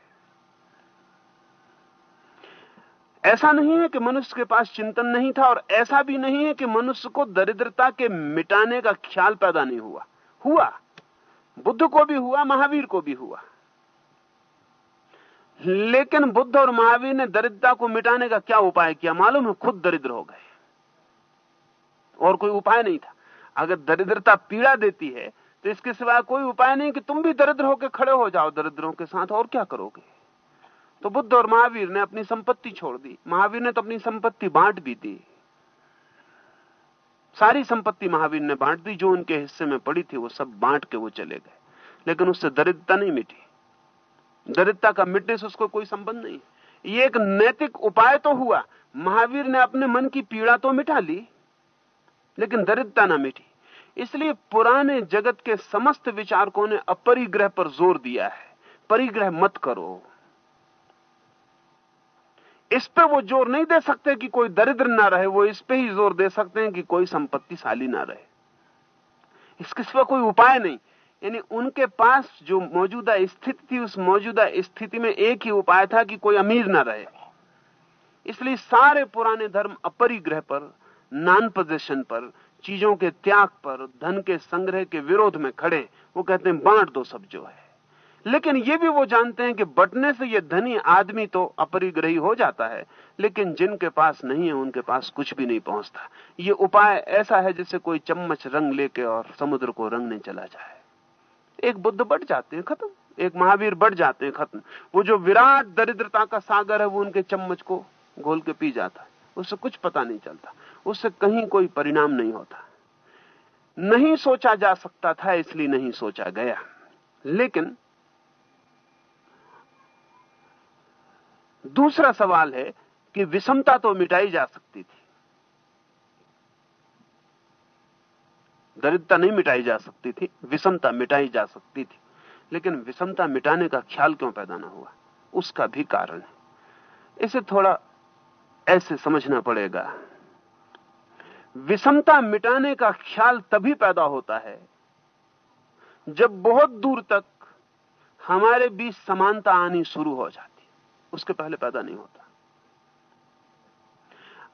ऐसा नहीं है कि मनुष्य के पास चिंतन नहीं था और ऐसा भी नहीं है कि मनुष्य को दरिद्रता के मिटाने का ख्याल पैदा नहीं हुआ। हुआ। बुद्ध को भी हुआ, महावीर को भी हुआ। लेकिन बुद्ध और महावीर ने दरिद्रता को मिटाने का क्या उपाय किया? मालूम है, खुद दरिद्र हो गए। और कोई उपाय नहीं था। अगर दरिद्रता पीड़ा देती है तो इसके सिवा कोई उपाय नहीं कि तुम भी दरिद्र होकर खड़े हो जाओ दरिद्रों के साथ। और क्या करोगे? तो बुद्ध और महावीर ने अपनी संपत्ति छोड़ दी। महावीर ने तो अपनी संपत्ति बांट भी दी। सारी संपत्ति महावीर ने बांट दी, जो उनके हिस्से में पड़ी थी, वो सब बांट के वो चले गए। लेकिन उससे दरिद्रता नहीं मिटी। दरिद्रता का मिटने से उसको कोई संबंध नहीं। ये एक नैतिक उपाय तो हुआ। महावीर ने अपने मन की पीड़ा तो मिटा ली, लेकिन दरिद्रता ना मिटी। इसलिए पुराने जगत के समस्त विचारकों ने अपरिग्रह पर ज़ोर दिया है। परिग्रह मत करो। इस पे वो ज़ोर नहीं दे सकते कि कोई दरिद्र ना रहे, वो इस पे ही ज़ोर दे सकते हैं कि कोई संपत्तिशाली ना रहे। इसके सिवा कोई उपाय नहीं। यानी उनके पास जो मौजूदा स्थिति थी, उस मौजूदा स्थिति में एक ही उपाय था कि कोई अमीर ना रहे। इसलिए सारे पुराने धर्म अपरिग्रह पर, नॉन पोजिशन पर, चीज़ों के त्याग पर, धन के संग्रह के विरोध में खड़े, वो कहते हैं, बांट दो सब जो है। लेकिन ये भी वो जानते हैं कि बटने से ये धनी आदमी तो अपरिग्रही हो जाता है, लेकिन जिनके पास नहीं है, उनके पास कुछ भी नहीं पहुँचता। ये उपाय ऐसा है जैसे कोई चम्मच रंग लेके और समुद्र को रंगने चला जाए। एक बुद्ध बढ़ जाते हैं, खत्म। एक महावीर बढ़ जाते हैं, खत्म। वो जो विराट दरिद्रता का सागर है, वो उनके चम्मच को घोल के पी जाता है। उससे कुछ पता नहीं चलता। उससे कहीं कोई परिणाम नहीं होता। नहीं सोचा जा सकता था, इसलिए नहीं सोचा गया। लेकिन दूसरा सवाल है कि विषमता तो मिटाई जा सकती थी। दरिद्रता नहीं मिटाई जा सकती थी, विषमता मिटाई जा सकती थी। लेकिन विषमता मिटाने का ख्याल क्यों पैदा ना हुआ? उसका भी कारण है। इसे थोड़ा ऐसे समझना पड़ेगा। विषमता मिटाने का ख्याल तभी पैदा होता है जब बहुत दूर तक हमारे बीच समानता आनी शुरू हो जाती उसके पहले पैदा नहीं होता।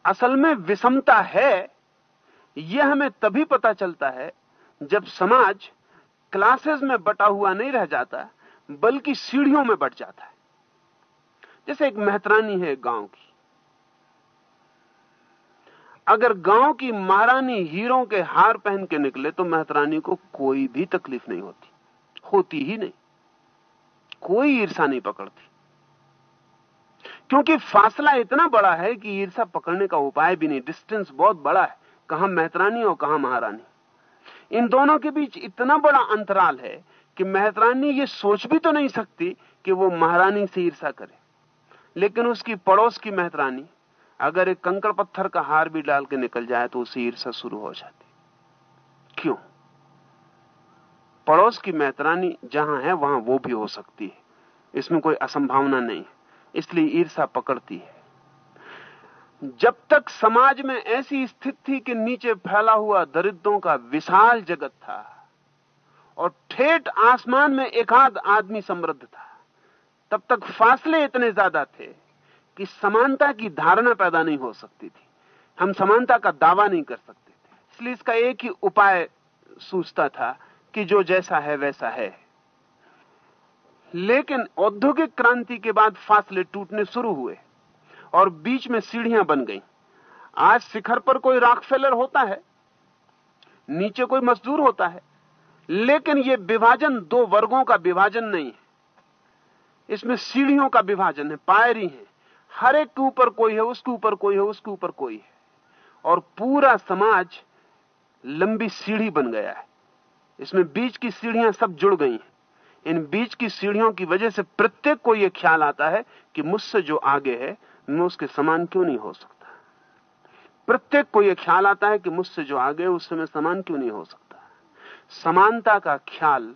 असल में विषमता है, यह हमें तभी पता चलता है जब समाज क्लासेस में बटा हुआ नहीं रह जाता, बल्कि सीढ़ियों में बट जाता है। जैसे एक मेहतरानी है गाँव की। अगर गाँव की महारानी हीरों के हार पहन के निकले तो मेहतरानी को कोई भी तकलीफ़ नहीं होती होती ही नहीं। कोई ईर्षा नहीं पकड़ती। क्योंकि फासला इतना बड़ा है कि ईर्षा पकड़ने का उपाय भी नहीं डिस्टेंस बहुत बड़ा है, कहाँ मेहतरानी और कहाँ महारानी। इन दोनों के बीच इतना बड़ा अंतराल है कि मेहतरानी ये सोच भी तो नहीं सकती कि वो महारानी से ईर्षा करे। लेकिन उसकी पड़ोस की मेहतरानी, अगर एक कंकड़ पत्थर का हार भी डाल के निकल जाए तो उसे ईर्षा शुरू हो जाती। क्यों? पड़ोस की मेहतरानी जहाँ है, वहाँ वो भी हो सकती है। इसमें कोई असंभावना नहीं इसलिए ईर्षा पकड़ती है। जब तक समाज में ऐसी स्थिति थी कि नीचे फैला हुआ दरिद्रों का विशाल जगत था और ठेठ आसमान में एकाध आदमी समृद्ध था, तब तक फासले इतने ज़्यादा थे कि समानता की धारणा पैदा नहीं हो सकती थी। हम समानता का दावा नहीं कर सकते थे। इसलिए इसका एक ही उपाय सूझता था कि जो जैसा है वैसा है। लेकिन औद्योगिक क्रांति के बाद फासले टूटने शुरू हुए और बीच में सीढ़ियाँ बन गई। आज शिखर पर कोई राकफेलर होता है, नीचे कोई मजदूर होता है, लेकिन यह विभाजन दो वर्गों का विभाजन नहीं है। इसमें सीढ़ियों का विभाजन है, पायरी है। हर एक के ऊपर कोई है, उसके ऊपर कोई है, उसके ऊपर कोई है। और पूरा समाज लंबी सीढ़ी बन गया है। इसमें बीच की सीढ़ियाँ सब जुड़ गई हैं। इन बीच की सीढ़ियों की वजह से प्रत्येक को यह ख्याल आता है कि मुझसे जो आगे है, मैं उसके समान क्यों नहीं हो सकता? प्रत्येक को यह ख्याल आता है कि मुझसे जो आगे है, उससे मैं समान क्यों नहीं हो सकता? समानता का ख्याल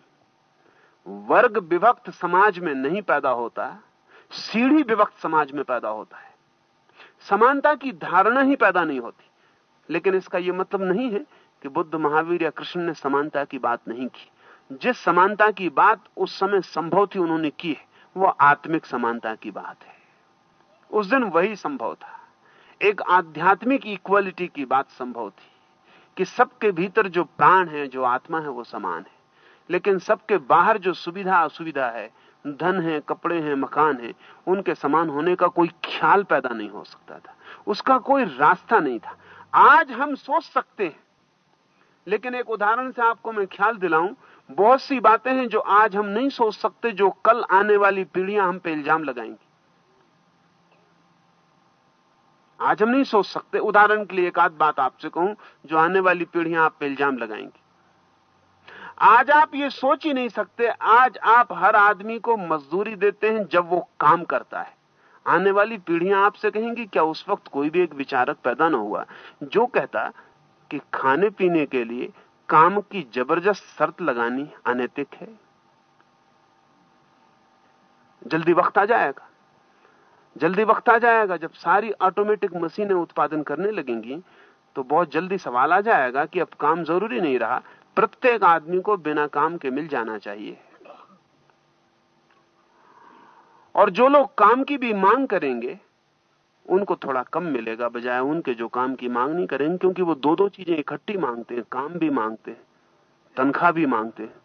वर्ग विभक्त समाज में नहीं पैदा होता, सीढ़ी विभक्त समाज में पैदा होता है। समानता की धारणा ही पैदा नहीं होती। लेकिन इसका यह मतलब नहीं है कि बुद्ध, महावीर या कृष्ण ने समानता की बात नहीं की। जिस समानता की बात उस समय संभव थी उन्होंने की है वह आत्मिक समानता की बात है। उस दिन वही संभव था। एक आध्यात्मिक इक्वलिटी की बात संभव थी कि सबके भीतर जो प्राण है, जो आत्मा है, वो समान है। लेकिन सबके बाहर जो सुविधा असुविधा है, धन है, कपड़े हैं, मकान है, उनके समान होने का कोई ख्याल पैदा नहीं हो सकता था। उसका कोई रास्ता नहीं था। आज हम सोच सकते हैं। लेकिन एक उदाहरण से आपको मैं ख्याल दिलाऊं बहुत सी बातें हैं जो आज हम नहीं सोच सकते, जो कल आने वाली पीढ़ियाँ हम पे इल्ज़ाम लगाएँगी। आज हम नहीं सोच सकते। उदाहरण के लिए एक आध बात आपसे कहूँ, जो आने वाली पीढ़ियाँ आप पे इल्ज़ाम लगाएँगी। आज आप ये सोच ही नहीं सकते, आज आप हर आदमी को मजदूरी देते हैं जब वो काम करता है। आने वाली पीढ़ियाँ आपसे कहेंगी, क्या उस वक्त कोई भी एक विचारक पैदा ना हुआ जो कहता कि खाने पीने के लिए काम की ज़बरदस्त शर्त लगानी अनैतिक है। जल्दी वक्त आ जाएगा। जल्दी वक्त आ जाएगा जब सारी ऑटोमेटिक मशीनें उत्पादन करने लगेंगी तो बहुत जल्दी सवाल आ जाएगा कि अब काम ज़रूरी नहीं रहा। प्रत्येक आदमी को बिना काम के मिल जाना चाहिए। और जो लोग काम की भी मांग करेंगे उनको थोड़ा कम मिलेगा, बजाय उनके जो काम की मांग नहीं करेंगे क्योंकि वो दो दो चीज़ें इकट्ठी मांगते हैं, काम भी मांगते हैं, तनख्वाह भी मांगते हैं।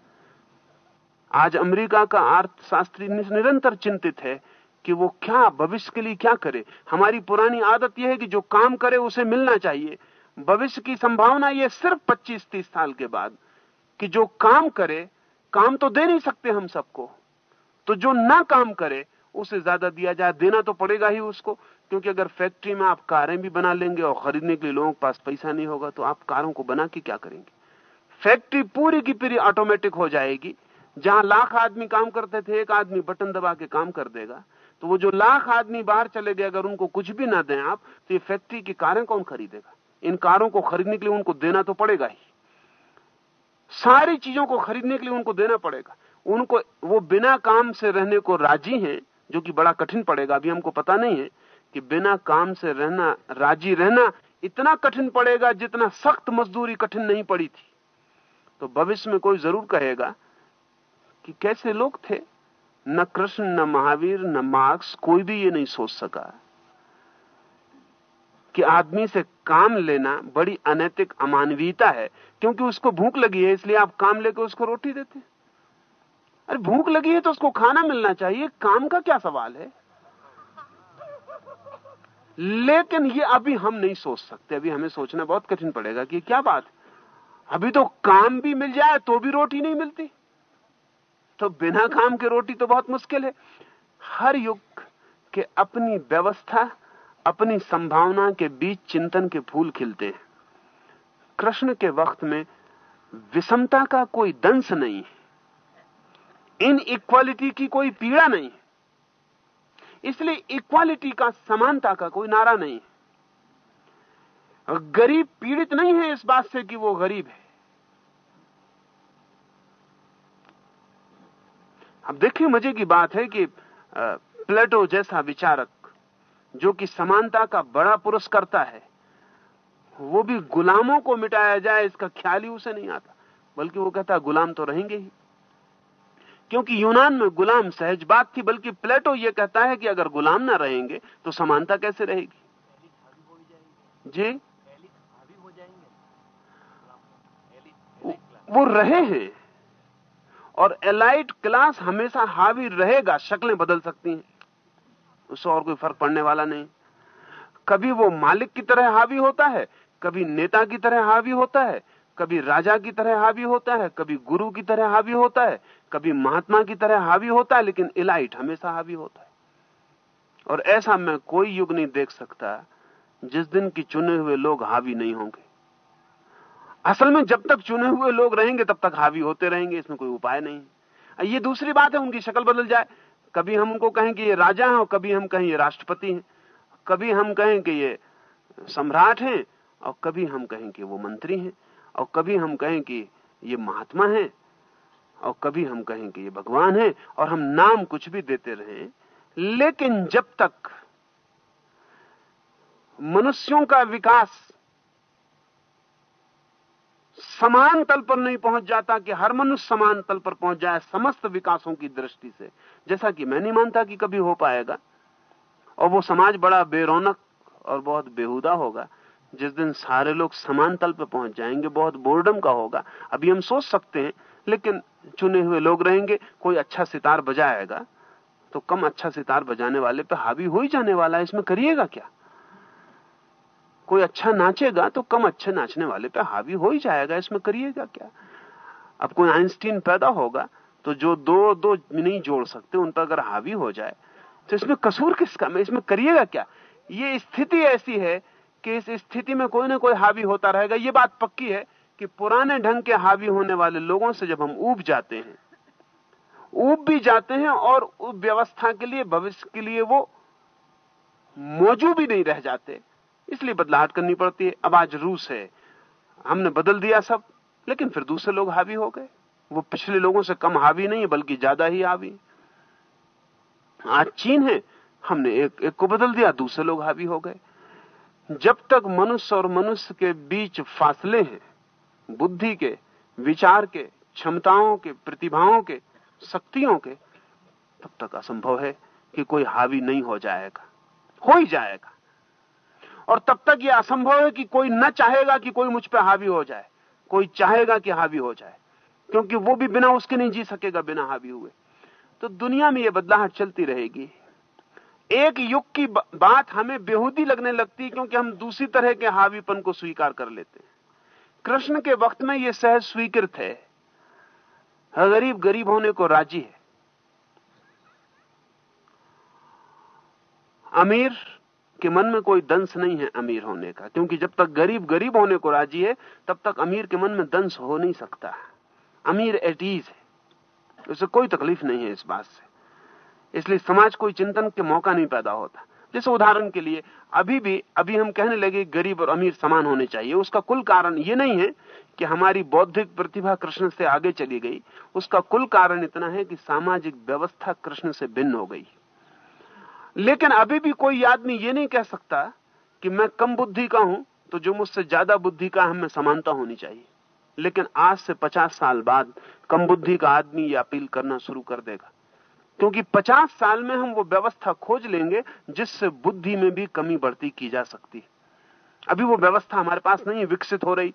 आज अमेरिका का अर्थशास्त्री निरंतर चिंतित है कि वो क्या भविष्य के लिए क्या करे। हमारी पुरानी आदत यह है कि जो काम करे उसे मिलना चाहिए। भविष्य की संभावना यह सिर्फ़ 25-30 साल के बाद कि जो काम करे, काम तो दे नहीं सकते हम सबको। तो जो ना काम करे, उसे ज़्यादा दिया जाए, देना तो पड़ेगा ही उसको। क्योंकि अगर फैक्ट्री में आप कारें भी बना लेंगे और खरीदने के लिए लोगों के पास पैसा नहीं होगा तो आप कारों को बना के क्या करेंगे? फैक्ट्री पूरी की पूरी ऑटोमेटिक हो जाएगी। जहाँ लाख आदमी काम करते थे, एक आदमी बटन दबा के काम कर देगा। तो वो जो लाख आदमी बाहर चले गए, अगर उनको कुछ भी ना दें आप तो ये फैक्ट्री की कारें कौन खरीदेगा? इन कारों को खरीदने के लिए उनको देना तो पड़ेगा ही। सारी चीज़ों को खरीदने के लिए उनको देना पड़ेगा। उनको, वो बिना काम से रहने को राज़ी हैं, जो कि बड़ा कठिन पड़ेगा, अभी हमको पता नहीं है। कि बिना काम से रहना, राज़ी रहना इतना कठिन पड़ेगा जितना सख्त मजदूरी कठिन नहीं पड़ी थी। तो भविष्य में कोई ज़रूर कहेगा कि कैसे लोग थे? न कृष्ण, न महावीर, न मार्क्स, कोई भी ये नहीं सोच सका कि आदमी से काम लेना बड़ी अनैतिक अमानवीयता है, क्योंकि उसको भूख लगी है, इसलिए आप काम लेकर उसको रोटी देते अरे भूख लगी है तो उसको खाना मिलना चाहिए, काम का क्या सवाल है? लेकिन ये अभी हम नहीं सोच सकते, अभी हमें सोचना बहुत कठिन पड़ेगा कि क्या बात अभी तो काम भी मिल जाए तो भी रोटी नहीं मिलती। तो बिना काम के रोटी तो बहुत मुश्किल है। हर युग के अपनी व्यवस्था, अपनी संभावना के बीच चिंतन के फूल खिलते हैं। कृष्ण के वक्त में विषमता का कोई दंश नहीं है। इन इक्वालिटी की कोई पीड़ा नहीं है। इसलिए इक्वालिटी का समानता का कोई नारा नहीं है। गरीब पीड़ित नहीं है इस बात से कि वो गरीब है। अब देखिए मज़े की बात है कि प्लेटो जैसा विचारक, जो कि समानता का बड़ा पुरुष करता है, वो भी गुलामों को मिटाया जाए, इसका ख्याल ही उसे नहीं आता। बल्कि वो कहता गुलाम तो रहेंगे ही। क्योंकि यूनान में गुलाम सहज बात थी, बल्कि प्लेटो ये कहता है कि अगर गुलाम ना रहेंगे तो समानता कैसे रहेगी? जी? वो रहे हैं। और एलाइट क्लास हमेशा हावी रहेगा, शक्लें बदल सकती हैं। उससे और कोई फ़र्क पड़ने वाला नहीं। कभी वो मालिक की तरह हावी होता है, कभी नेता की तरह हावी होता है कभी राजा की तरह हावी होता है, कभी गुरु की तरह हावी होता है, कभी महात्मा की तरह हावी होता है, लेकिन इलाइट हमेशा हावी होता है। और ऐसा मैं कोई युग नहीं देख सकता जिस दिन की चुने हुए लोग हावी नहीं होंगे। असल में जब तक चुने हुए लोग रहेंगे, तब तक हावी होते रहेंगे, इसमें कोई उपाय नहीं। ये दूसरी बात है, उनकी शक्ल बदल जाए। कभी हम उनको कहें कि ये राजा हैं, और कभी हम कहें ये राष्ट्रपति हैं। कभी हम कहें कि ये सम्राट हैं, और कभी हम कहें कि वो मंत्री हैं। और कभी हम कहें कि ये महात्मा है, और कभी हम कहें कि ये भगवान है, और हम नाम कुछ भी देते रहे, लेकिन जब तक मनुष्यों का विकास समान तल पर नहीं पहुँच जाता कि हर मनुष्य समान तल पर पहुँच जाए, समस्त विकासों की दृष्टि से, जैसा कि मैं नहीं मानता कि कभी हो पाएगा, और वो समाज बड़ा बेरोनक और बहुत बेहुदा होगा जिस दिन सारे लोग समान तल पर पहुँच जाएँगे, बहुत बोर्डम का होगा। अभी हम सोच सकते हैं, लेकिन चुने हुए लोग रहेंगे, कोई अच्छा सितार बजाएगा तो कम अच्छा सितार बजाने वाले पे हावी हो ही जाने वाला है, इसमें करिएगा क्या? कोई अच्छा नाचेगा तो कम अच्छे नाचने वाले पे हावी हो ही जाएगा, इसमें करिएगा क्या? अब कोई आइंस्टीन पैदा होगा तो जो दो दो नहीं जोड़ सकते, उन पर अगर हावी हो जाए तो इसमें कसूर किसका? मैं, इसमें करिएगा क्या? ये स्थिति ऐसी है कि इस स्थिति में कोई ना कोई हावी होता रहेगा। ये बात पक्की है कि पुराने ढंग के हावी होने वाले लोगों से जब हम ऊब जाते हैं, ऊब भी जाते हैं और व्यवस्था के लिए, भविष्य के लिए वो मौजूद भी नहीं रह जाते। इसलिए बदलाहट करनी पड़ती है। अब आज रूस है। हमने बदल दिया सब, लेकिन फिर दूसरे लोग हावी हो गए। वो पिछले लोगों से कम हावी नहीं है बल्कि ज़्यादा ही हावी। आज चीन है। हमने एक एक को बदल दिया, दूसरे लोग हावी हो गए। जब तक मनुष्य और मनुष्य के बीच फासले हैं, बुद्धि के, विचार के, क्षमताओं के, प्रतिभाओं के, शक्तियों के, तब तक असंभव है कि कोई हावी नहीं हो जाएगा, हो ही जाएगा। और तब तक यह असंभव है कि कोई न चाहेगा कि कोई मुझ पर हावी हो जाए, कोई चाहेगा कि हावी हो जाए, क्योंकि वो भी बिना उसके नहीं जी सकेगा, बिना हावी हुए। तो दुनिया में यह बदलाहट चलती रहेगी। एक युग की बात हमें बेहूदी लगने लगती है क्योंकि हम दूसरी तरह के हावीपन को स्वीकार कर लेते हैं। कृष्ण के वक्त में यह सहज स्वीकृत है। गरीब गरीब होने को राज़ी है। अमीर के मन में कोई दंश नहीं है अमीर होने का, क्योंकि जब तक गरीब गरीब होने को राज़ी है, तब तक अमीर के मन में दंश हो नहीं सकता। अमीर एटीज है। उसे कोई तकलीफ़ नहीं है इस बात से। इसलिए समाज कोई चिंतन के मौका नहीं पैदा होता। जैसे उदाहरण के लिए, अभी भी, अभी हम कहने लगे गरीब और अमीर समान होने चाहिए। उसका कुल कारण ये नहीं है कि हमारी बौद्धिक प्रतिभा कृष्ण से आगे चली गई। उसका कुल कारण इतना है कि सामाजिक व्यवस्था कृष्ण से भिन्न हो गई। लेकिन अभी भी कोई आदमी ये नहीं कह सकता कि मैं कम बुद्धि का हूँ तो जो मुझसे ज़्यादा बुद्धि का हमें समानता होनी चाहिए। लेकिन आज से पचास साल बाद कम बुद्धि का आदमी यह अपील करना शुरू कर देगा। क्योंकि पचास साल में हम वो व्यवस्था खोज लेंगे जिससे बुद्धि में भी कमी बढ़ती की जा सकती है। अभी वो व्यवस्था हमारे पास नहीं विकसित हो रही।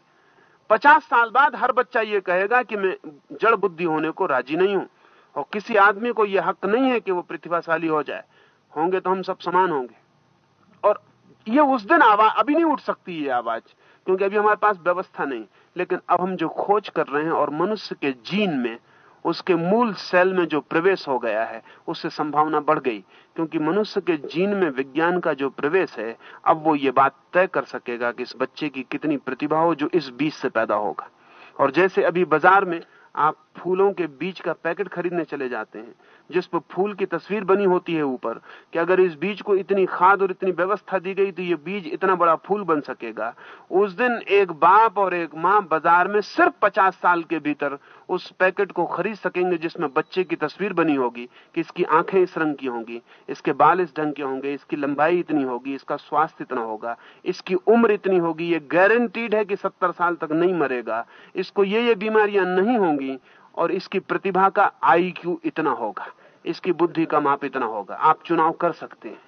पचास साल बाद हर बच्चा ये कहेगा कि मैं जड़ बुद्धि होने को राज़ी नहीं हूँ और किसी आदमी को यह हक नहीं है कि वो प्रतिभाशाली हो जाए। होंगे तो हम सब समान होंगे। और ये उस दिन आवाज़ अभी नहीं उठ सकती ये आवाज़, क्योंकि अभी हमारे पास व्यवस्था नहीं। लेकिन अब हम जो खोज कर रहे हैं और मनुष्य के जीन में उसके मूल सेल में जो प्रवेश हो गया है, उससे संभावना बढ़ गई, क्योंकि मनुष्य के जीन में विज्ञान का जो प्रवेश है, अब वो ये बात तय कर सकेगा कि इस बच्चे की कितनी प्रतिभा हो जो इस बीज से पैदा होगा। और जैसे अभी बाज़ार में आप फूलों के बीज का पैकेट खरीदने चले जाते हैं, जिस पर फूल की तस्वीर बनी होती है ऊपर, कि अगर इस बीज को इतनी खाद और इतनी व्यवस्था दी गई तो ये बीज इतना बड़ा फूल बन सकेगा। उस दिन एक बाप और एक माँ बाज़ार में सिर्फ़ पचास साल के भीतर उस पैकेट को खरीद सकेंगे जिसमें बच्चे की तस्वीर बनी होगी कि इसकी आँखें इस रंग की होंगी, इसके बाल इस ढंग के होंगे, इसकी लंबाई इतनी होगी, इसका स्वास्थ्य इतना होगा, इसकी उम्र इतनी होगी, ये गारंटीड है कि सत्तर साल तक नहीं मरेगा, इसको ये ये बीमारियाँ नहीं होंगी और इसकी प्रतिभा का आई क्यू इतना होगा, इसकी बुद्धि का माप इतना होगा। आप चुनाव कर सकते हैं।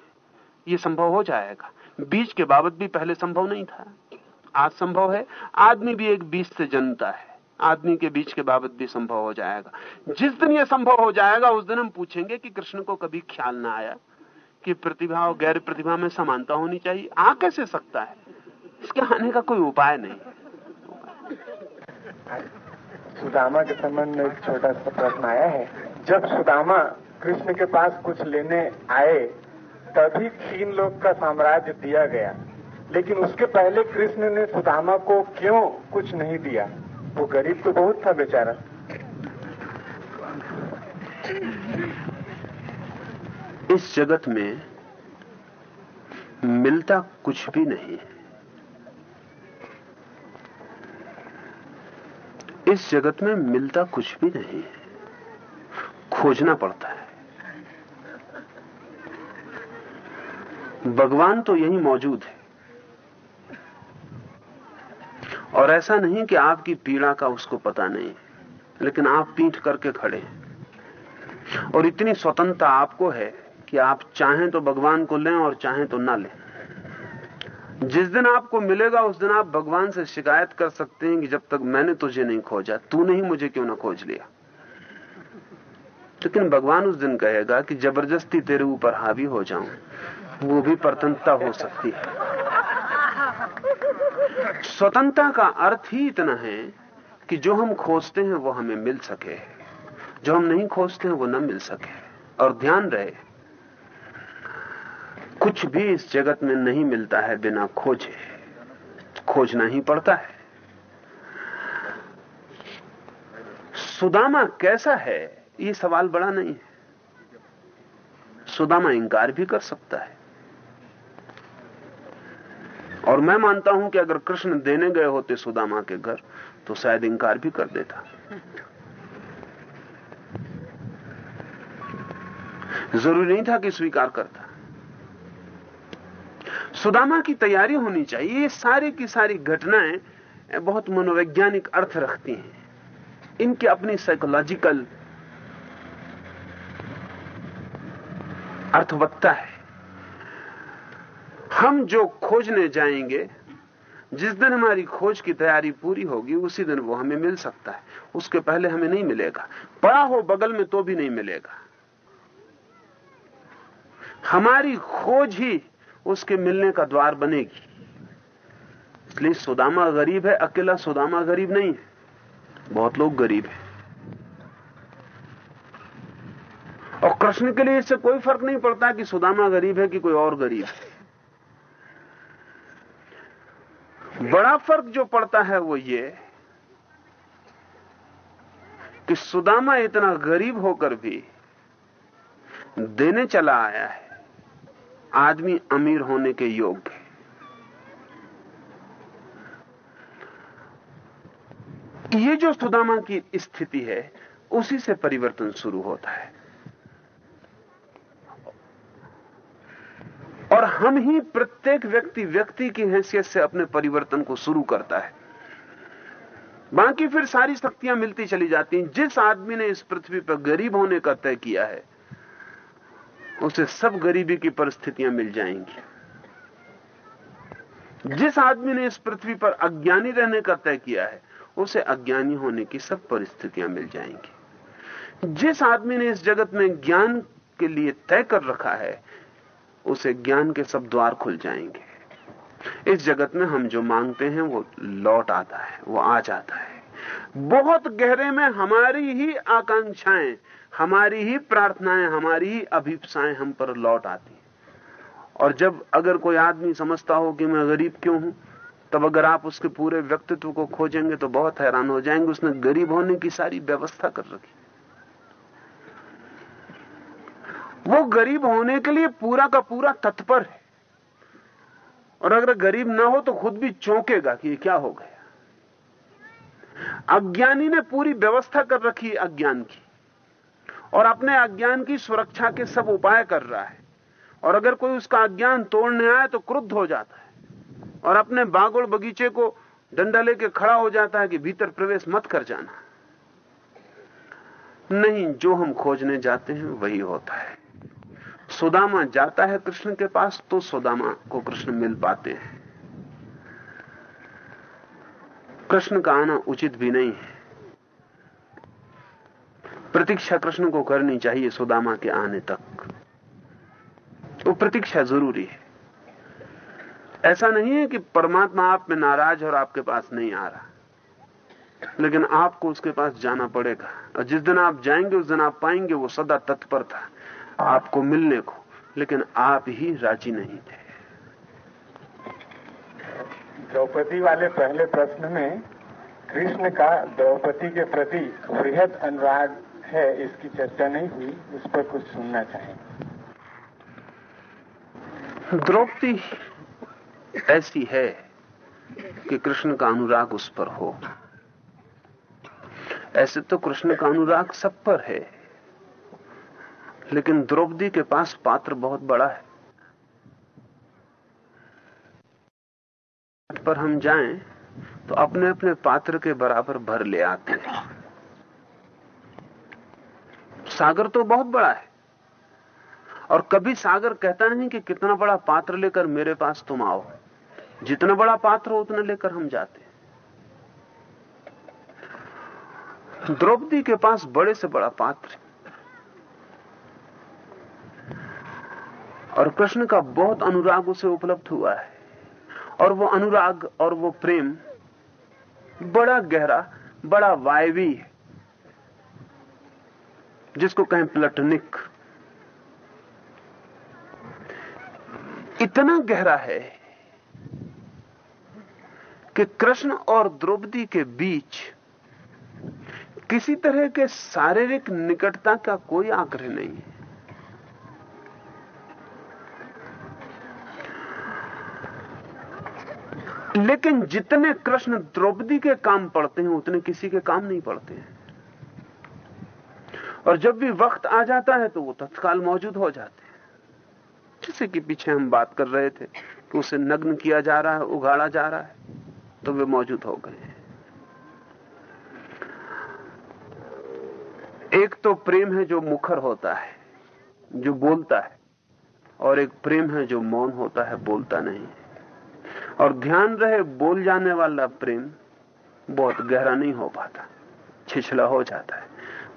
ये संभव हो जाएगा। बीज के बाबत भी पहले संभव नहीं था। आज संभव है। आदमी भी एक बीज से जन्मता है। आदमी के बीच के बाबत भी संभव हो जाएगा। जिस दिन यह संभव हो जाएगा, उस दिन हम पूछेंगे कि कृष्ण को कभी ख्याल ना आया कि प्रतिभा और गैर प्रतिभा में समानता होनी चाहिए। आ कैसे सकता है? इसके आने का कोई उपाय नहीं। सुदामा के संबंध में एक छोटा सा प्रश्न आया है। जब सुदामा कृष्ण के पास कुछ लेने आए, तभी तीन लोग का साम्राज्य दिया गया। लेकिन उसके पहले कृष्ण ने सुदामा को क्यों कुछ नहीं दिया? वो गरीब तो बहुत था बेचारा। इस जगत में मिलता कुछ भी नहीं है। इस जगत में मिलता कुछ भी नहीं है। खोजना पड़ता है। भगवान तो यही मौजूद है। और ऐसा नहीं कि आपकी पीड़ा का उसको पता नहीं, लेकिन आप पीठ करके खड़े हैं। और इतनी स्वतंत्रता आपको है कि आप चाहें तो भगवान को लें और चाहें तो ना लें। जिस दिन आपको मिलेगा, उस दिन आप भगवान से शिकायत कर सकते हैं कि जब तक मैंने तुझे नहीं खोजा, तू नहीं मुझे क्यों ना खोज लिया? लेकिन भगवान उस दिन कहेगा कि ज़बरदस्ती तेरे ऊपर हावी हो जाऊँ, वो भी प्रतंत्रता हो सकती है। स्वतंत्रता का अर्थ ही इतना है कि जो हम खोजते हैं वो हमें मिल सके जो हम नहीं खोजते हैं वो न मिल सके और ध्यान रहे, कुछ भी इस जगत में नहीं मिलता है बिना खोजे। खोजना ही पड़ता है। सुदामा कैसा है, ये सवाल बड़ा नहीं है। सुदामा इंकार भी कर सकता है। और मैं मानता हूँ कि अगर कृष्ण देने गए होते सुदामा के घर तो शायद इंकार भी कर देता। ज़रूरी नहीं था कि स्वीकार करता। सुदामा की तैयारी होनी चाहिए। ये सारी की सारी घटनाएँ बहुत मनोवैज्ञानिक अर्थ रखती हैं। इनकी अपनी साइकोलॉजिकल अर्थवत्ता है। हम जो खोजने जाएँगे, जिस दिन हमारी खोज की तैयारी पूरी होगी, उसी दिन वो हमें मिल सकता है। उसके पहले हमें नहीं मिलेगा। पड़ा हो बगल में तो भी नहीं मिलेगा। हमारी खोज ही उसके मिलने का द्वार बनेगी। इसलिए सुदामा गरीब है, अकेला सुदामा गरीब नहीं है। बहुत लोग गरीब हैं। और कृष्ण के लिए इससे कोई फ़र्क नहीं पड़ता कि सुदामा गरीब है कि कोई और गरीब है। बड़ा फ़र्क जो पड़ता है वो ये कि सुदामा इतना गरीब होकर भी देने चला आया है, आदमी अमीर होने के योग्य ये जो सुदामा की स्थिति है, उसी से परिवर्तन शुरू होता है। और हम ही प्रत्येक व्यक्ति व्यक्ति की हैसियत से अपने परिवर्तन को शुरू करता है। बाकी फिर सारी शक्तियाँ मिलती चली जाती हैं। जिस आदमी ने इस पृथ्वी पर गरीब होने का तय किया है, उसे सब गरीबी की परिस्थितियाँ मिल जाएँगी। जिस आदमी ने इस पृथ्वी पर अज्ञानी रहने का तय किया है, उसे अज्ञानी होने की सब परिस्थितियाँ मिल जाएँगी। जिस आदमी ने इस जगत में ज्ञान के लिए तय कर रखा है उसे ज्ञान के सब द्वार खुल जाएँगे। इस जगत में हम जो मांगते हैं, वो लौट आता है, वो आ जाता है। बहुत गहरे में हमारी ही आकांक्षाएँ, हमारी ही प्रार्थनाएँ, हमारी ही अभिप्साएँ हम पर लौट आती हैं। और जब अगर कोई आदमी समझता हो कि मैं गरीब क्यों हूँ, तब अगर आप उसके पूरे व्यक्तित्व को खोजेंगे तो बहुत हैरान हो जाएँगे, उसने गरीब होने की सारी व्यवस्था कर रखी। वो गरीब होने के लिए पूरा का पूरा तत्पर है। और अगर गरीब ना हो तो खुद भी चौंकेगा कि ये क्या हो गया। अज्ञानी ने पूरी व्यवस्था कर रखी अज्ञान की। और अपने अज्ञान की सुरक्षा के सब उपाय कर रहा है। और अगर कोई उसका अज्ञान तोड़ने आए तो क्रुद्ध हो जाता है। और अपने बागोड़ बगीचे को डंडा लेके खड़ा हो जाता है कि भीतर प्रवेश मत कर जाना। नहीं, जो हम खोजने जाते हैं, वही होता है। सुदामा जाता है कृष्ण के पास तो सुदामा को कृष्ण मिल पाते हैं। कृष्ण का आना उचित भी नहीं है। प्रतीक्षा कृष्ण को करनी चाहिए सुदामा के आने तक। वो प्रतीक्षा ज़रूरी है। ऐसा नहीं है कि परमात्मा आप में नाराज़ और आपके पास नहीं आ रहा। लेकिन आपको उसके पास जाना पड़ेगा। और जिस दिन आप जाएँगे, उस दिन आप पाएँगे वो सदा तत्पर था। आपको मिलने को लेकिन आप ही राज़ी नहीं थे। द्रौपदी वाले पहले प्रश्न में कृष्ण का द्रौपदी के प्रति वृहद अनुराग है इसकी चर्चा नहीं हुई उस पर कुछ सुनना चाहेंगे। द्रौपदी ऐसी है कि कृष्ण का अनुराग उस पर हो। ऐसे तो कृष्ण का अनुराग सब पर है। लेकिन द्रौपदी के पास पात्र बहुत बड़ा है। पर हम जाएँ तो अपने अपने पात्र के बराबर भर ले आते हैं। सागर तो बहुत बड़ा है, और कभी सागर कहता नहीं कि कितना बड़ा पात्र लेकर मेरे पास तुम आओ। जितना बड़ा पात्र हो, उतना लेकर हम जाते द्रौपदी के पास बड़े से बड़ा पात्र और कृष्ण का बहुत अनुराग उसे उपलब्ध हुआ है। और वो अनुराग और वो प्रेम बड़ा गहरा, बड़ा वायवी है, जिसको कहें प्लटनिक। इतना गहरा है कि कृष्ण और द्रौपदी के बीच किसी तरह के शारीरिक निकटता का कोई आग्रह नहीं है। लेकिन जितने कृष्ण द्रौपदी के काम पड़ते हैं, उतने किसी के काम नहीं पड़ते हैं। और जब भी वक्त आ जाता है तो वो तत्काल मौजूद हो जाते हैं। जैसे कि पीछे हम बात कर रहे थे कि उसे नग्न किया जा रहा है, उगाड़ा जा रहा है तो वे मौजूद हो गए एक तो प्रेम है जो मुखर होता है, जो बोलता है, और एक प्रेम है जो मौन होता है, बोलता नहीं और ध्यान रहे बोल जाने वाला प्रेम बहुत गहरा नहीं हो पाता। छिछला हो जाता है।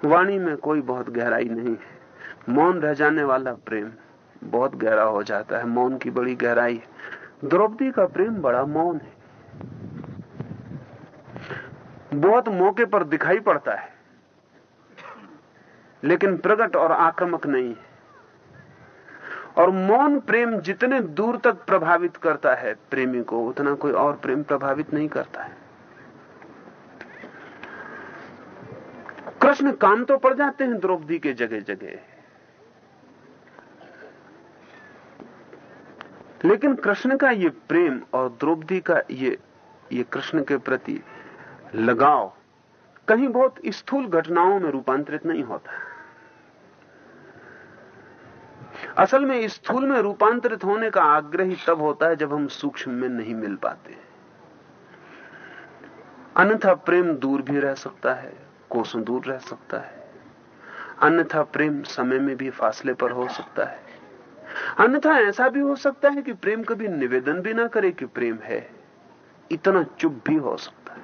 वाणी में कोई बहुत गहराई नहीं है। मौन रह जाने वाला प्रेम बहुत गहरा हो जाता है। मौन की बड़ी गहराई है। द्रौपदी का प्रेम बड़ा मौन है। बहुत मौके पर दिखाई पड़ता है। लेकिन प्रकट और आक्रामक नहीं है। और मौन प्रेम जितने दूर तक प्रभावित करता है प्रेमी को, उतना कोई और प्रेम प्रभावित नहीं करता है। कृष्ण काम तो पड़ जाते हैं द्रौपदी के जगह जगह लेकिन कृष्ण का ये प्रेम और द्रौपदी का ये ये कृष्ण के प्रति लगाव कहीं बहुत स्थूल घटनाओं में रूपांतरित नहीं होता। असल में स्थूल में रूपांतरित होने का आग्रह तब होता है जब हम सूक्ष्म में नहीं मिल पाते। अन्यथा प्रेम दूर भी रह सकता है, कोसों दूर रह सकता है। अन्यथा प्रेम समय में भी फासले पर हो सकता है। अन्यथा ऐसा भी हो सकता है कि प्रेम कभी निवेदन भी ना करे कि प्रेम है, इतना चुप भी हो सकता है।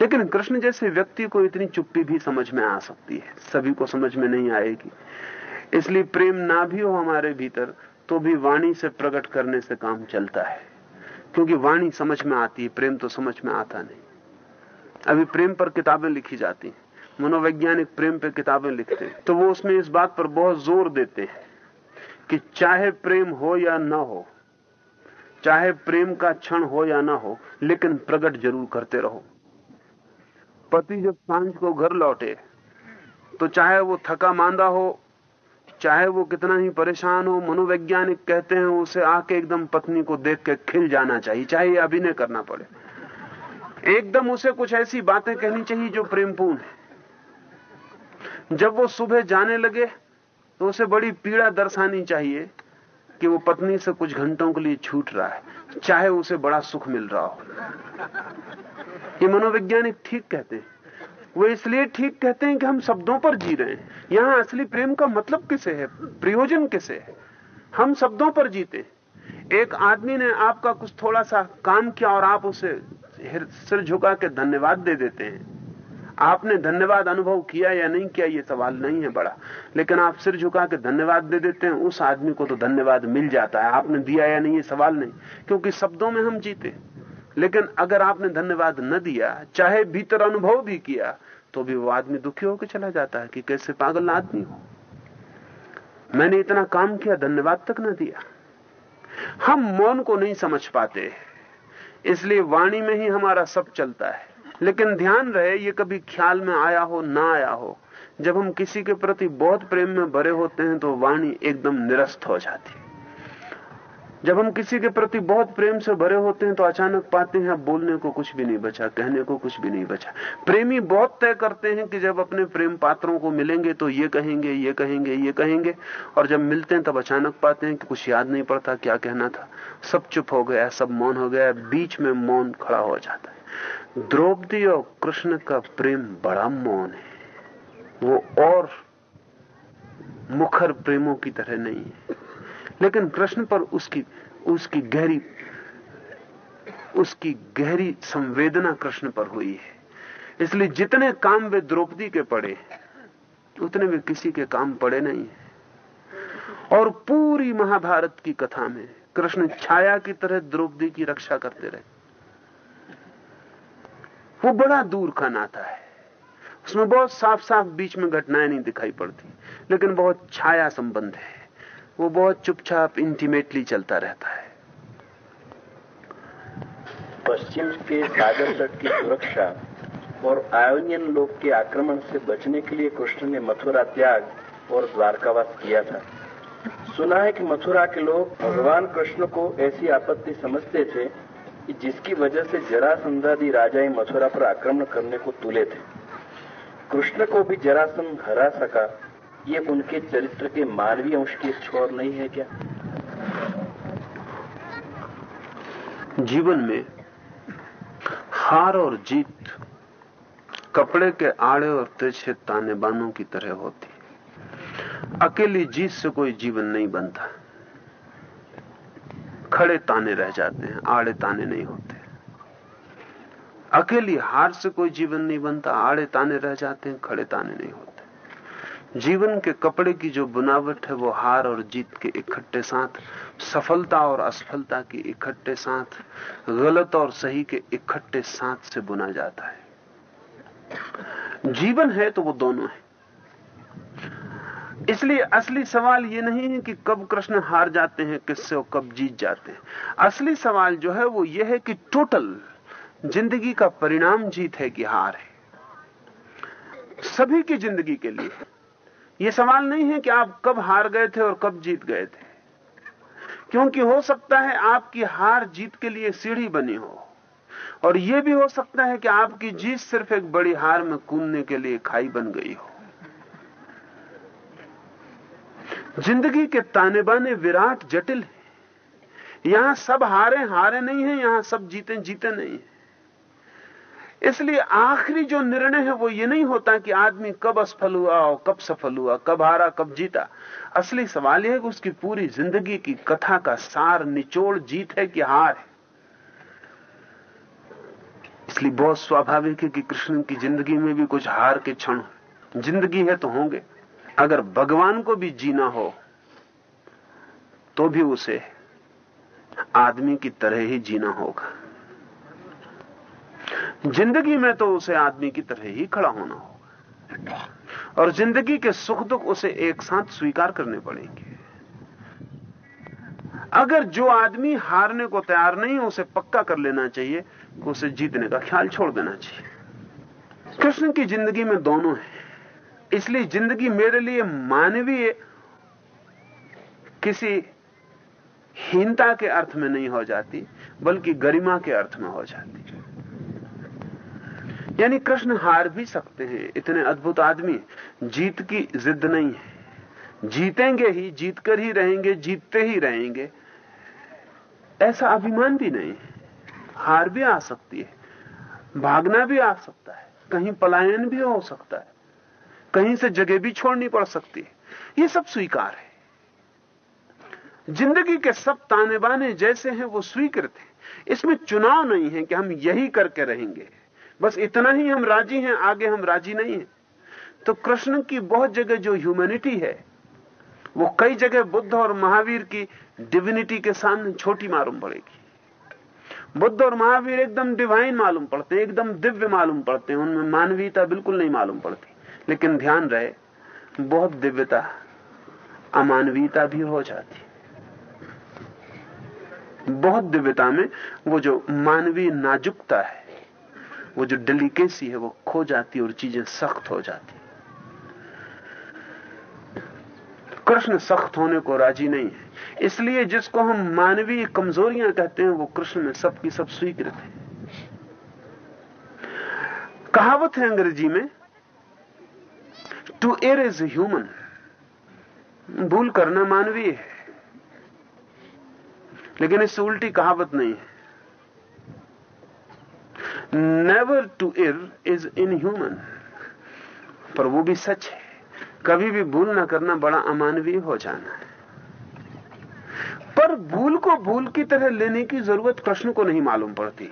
लेकिन कृष्ण जैसे व्यक्ति को इतनी चुप्पी भी समझ में आ सकती है, सभी को समझ में नहीं आएगी। इसलिए प्रेम ना भी हो हमारे भीतर तो भी वाणी से प्रकट करने से काम चलता है। क्योंकि वाणी समझ में आती है, प्रेम तो समझ में आता नहीं। अभी प्रेम पर किताबें लिखी जाती हैं, मनोवैज्ञानिक प्रेम पर किताबें लिखते हैं तो वो उसमें इस बात पर बहुत ज़ोर देते हैं कि चाहे प्रेम हो या ना हो, चाहे प्रेम का क्षण हो या ना हो, लेकिन प्रकट ज़रूर करते रहो। पति जब साँझ को घर लौटे तो चाहे वो थका मांदा हो चाहे वो कितना ही परेशान हो, मनोवैज्ञानिक कहते हैं, उसे आके एकदम पत्नी को देख के खिल जाना चाहिए, चाहे अभिनय करना पड़े। एकदम उसे कुछ ऐसी बातें कहनी चाहिए जो प्रेमपूर्ण है। जब वो सुबह जाने लगे तो उसे बड़ी पीड़ा दर्शानी चाहिए कि वो पत्नी से कुछ घंटों के लिए छूट रहा है, चाहे उसे बड़ा सुख मिल रहा हो। ये मनोवैज्ञानिक ठीक कहते हैं। वो इसलिए ठीक कहते हैं कि हम शब्दों पर जी रहे हैं। यहाँ असली प्रेम का मतलब किसे है? प्रयोजन किसे है? हम शब्दों पर जीते एक आदमी ने आपका कुछ थोड़ा सा काम किया और आप उसे सिर झुका के धन्यवाद दे देते हैं। आपने धन्यवाद अनुभव किया या नहीं किया, ये सवाल नहीं है बड़ा। लेकिन आप सिर झुका के धन्यवाद दे देते हैं, उस आदमी को तो धन्यवाद मिल जाता है। आपने दिया या नहीं, ये सवाल नहीं। क्योंकि शब्दों में हम जीते लेकिन अगर आपने धन्यवाद न दिया, चाहे भीतर अनुभव भी किया तो भी वो आदमी दुखी होकर चला जाता है कि कैसे पागल आदमी हो। मैंने इतना काम किया, धन्यवाद तक न दिया। हम मौन को नहीं समझ पाते। इसलिए वाणी में ही हमारा सब चलता है। लेकिन ध्यान रहे, ये कभी ख्याल में आया हो, ना आया हो। जब हम किसी के प्रति बहुत प्रेम में भरे होते हैं तो वाणी एकदम निरस्त हो जाती जब हम किसी के प्रति बहुत प्रेम से भरे होते हैं तो अचानक पाते हैं बोलने को कुछ भी नहीं बचा, कहने को कुछ भी नहीं बचा। प्रेमी बहुत तय करते हैं कि जब अपने प्रेम पात्रों को मिलेंगे तो ये कहेंगे ये कहेंगे ये कहेंगे। और जब मिलते हैं, तब अचानक पाते हैं कि कुछ याद नहीं पड़ता, क्या कहना था। सब चुप हो गया, सब मौन हो गया, बीच में मौन खड़ा हो जाता है। द्रौपदी और कृष्ण का प्रेम बड़ा मौन है। वो और मुखर प्रेमों की तरह नहीं है। लेकिन कृष्ण पर उसकी उसकी गहरी उसकी गहरी संवेदना कृष्ण पर हुई है। इसलिए जितने काम वे द्रौपदी के पड़े उतने वे किसी के काम पड़े नहीं है। और पूरी महाभारत की कथा में कृष्ण छाया की तरह द्रौपदी की रक्षा करते रहे। वो बड़ा दूर का नाता है। उसमें बहुत साफ़ साफ़ बीच में घटनाएँ नहीं दिखाई पड़ती, लेकिन बहुत छाया संबंध है। वो बहुत चुपचाप इंटीमेटली चलता रहता है। पश्चिम के सागर तट की सुरक्षा और आयोनियन लोग के आक्रमण से बचने के लिए कृष्ण ने मथुरा त्याग और द्वारकावास किया था। सुना है कि मथुरा के लोग भगवान कृष्ण को ऐसी आपत्ति समझते थे कि जिसकी वजह से जरासंधादि राजाएँ मथुरा पर आक्रमण करने को तुले थे। कृष्ण को भी जरासंध हरा सका ये उनके चरित्र के मानवीय अंश की छोर नहीं है क्या? जीवन में हार और जीत कपड़े के आड़े और तिरछे ताने बानों की तरह होती अकेली जीत से कोई जीवन नहीं बनता। खड़े ताने रह जाते हैं, आड़े ताने नहीं होते। अकेली हार से कोई जीवन नहीं बनता, आड़े ताने रह जाते हैं, खड़े ताने नहीं होते। जीवन के कपड़े की जो बुनावट है, वो हार और जीत के इकट्ठे साथ, सफलता और असफलता की इकट्ठे साथ, गलत और सही के इकट्ठे साथ से बुना जाता है। जीवन है तो वो दोनों है। इसलिए असली सवाल ये नहीं है कि कब कृष्ण हार जाते हैं, किससे और कब जीत जाते हैं। असली सवाल जो है, वो ये है कि टोटल ज़िंदगी का परिणाम जीत है कि हार है। सभी की ज़िंदगी के लिए। यह सवाल नहीं है कि आप कब हार गए थे और कब जीत गए थे। क्योंकि हो सकता है आपकी हार जीत के लिए सीढ़ी बनी हो। और यह भी हो सकता है कि आपकी जीत सिर्फ़ एक बड़ी हार में कूदने के लिए खाई बन गई हो। ज़िंदगी के ताने बाने विराट जटिल है। यहाँ सब हारे हारे नहीं है, यहाँ सब जीते जीते नहीं है। इसलिए आखिरी जो निर्णय है वो ये नहीं होता कि आदमी कब असफल हुआ और कब सफल हुआ कब हारा, कब जीता। असली सवाल यह है कि उसकी पूरी ज़िंदगी की कथा का सार निचोड़ जीत है कि हार है। इसलिए बहुत स्वाभाविक है कि कृष्ण की ज़िंदगी में भी कुछ हार के क्षण ज़िंदगी है तो होंगे। अगर भगवान को भी जीना हो तो भी उसे आदमी की तरह ही जीना होगा। ज़िंदगी में तो उसे आदमी की तरह ही खड़ा होना होगा। और ज़िंदगी के सुख दुख उसे एक साथ स्वीकार करने पड़ेंगे। अगर जो आदमी हारने को तैयार नहीं उसे पक्का कर लेना चाहिए, उसे जीतने का ख्याल छोड़ देना चाहिए। कृष्ण की ज़िंदगी में दोनों है। इसलिए ज़िंदगी मेरे लिए मानवीय किसी हीनता के अर्थ में नहीं हो जाती, बल्कि गरिमा के अर्थ में हो जाती। यानी कृष्ण हार भी सकते हैं। इतने अद्भुत आदमी जीत की जिद नहीं है। जीतेंगे ही जीत कर ही रहेंगे, जीतते ही रहेंगे। ऐसा अभिमान भी नहीं है। हार भी आ सकती है। भागना भी आ सकता है। कहीं पलायन भी हो सकता है। कहीं से जगह भी छोड़नी पड़ सकती है। ये सब स्वीकार है। ज़िंदगी के सब ताने बाने जैसे हैं, वो स्वीकृत है। इसमें चुनाव नहीं है कि हम यही करके रहेंगे। बस इतना ही हम राज़ी हैं, आगे हम राज़ी नहीं हैं। तो कृष्ण की बहुत जगह जो ह्यूमैनिटी है, वो कई जगह बुद्ध और महावीर की डिविनिटी के सामने छोटी मालूम पड़ेगी। बुद्ध और महावीर एकदम डिवाइन मालूम पड़ते हैं, एकदम दिव्य मालूम पड़ते हैं, उनमें मानवीयता बिल्कुल नहीं मालूम पड़ती। लेकिन ध्यान रहे, बहुत दिव्यता, अमानवीयता भी हो जाती। बहुत दिव्यता में वो जो मानवीय नाजुकता है वो जो डेलिकेसी है, वो खो जाती और चीज़ें सख्त हो जाती कृष्ण सख्त होने को राज़ी नहीं है। इसलिए जिसको हम मानवीय कमजोरियाँ कहते हैं, वो कृष्ण में सबकी सब स्वीकृत है। कहावत है अंग्रेज़ी में टू एर इज़ ह्यूमन, भूल करना मानवीय है। लेकिन इससे उल्टी कहावत नहीं है। Never to err is in human पर वो भी सच है। कभी भी भूल ना करना बड़ा अमानवीय हो जाना है। पर भूल को भूल की तरह लेने की ज़रूरत कृष्ण को नहीं मालूम पड़ती।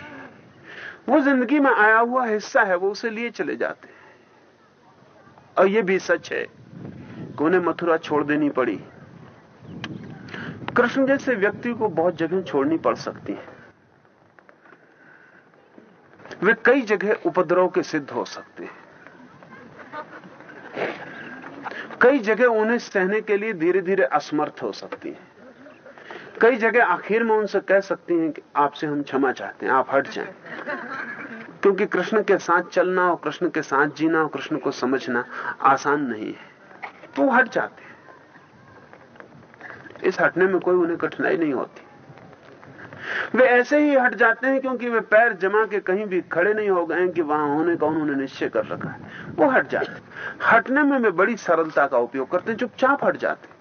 वो ज़िंदगी में आया हुआ हिस्सा है, वो उसे लिए चले जाते हैं। और ये भी सच है कि उन्हें मथुरा छोड़ देनी पड़ी। कृष्ण जैसे व्यक्ति को बहुत जगह छोड़नी पड़ सकती है। वे कई जगह उपद्रव के सिद्ध हो सकते हैं। कई जगह उन्हें सहने के लिए धीरे धीरे असमर्थ हो सकती हैं। कई जगह आखिर में उनसे कह सकती हैं कि आपसे हम क्षमा चाहते हैं, आप हट जाएँ। क्योंकि कृष्ण के साथ चलना और कृष्ण के साथ जीना और कृष्ण को समझना आसान नहीं है। तो हट जाते हैं। इस हटने में कोई उन्हें कठिनाई नहीं होती। वे ऐसे ही हट जाते हैं क्योंकि वे पैर जमा के कहीं भी खड़े नहीं हो गए कि वहाँ होने का उन्होंने निश्चय कर रखा है। वो हट जाते हटने में वे बड़ी सरलता का उपयोग करते हैं, चुपचाप हट जाते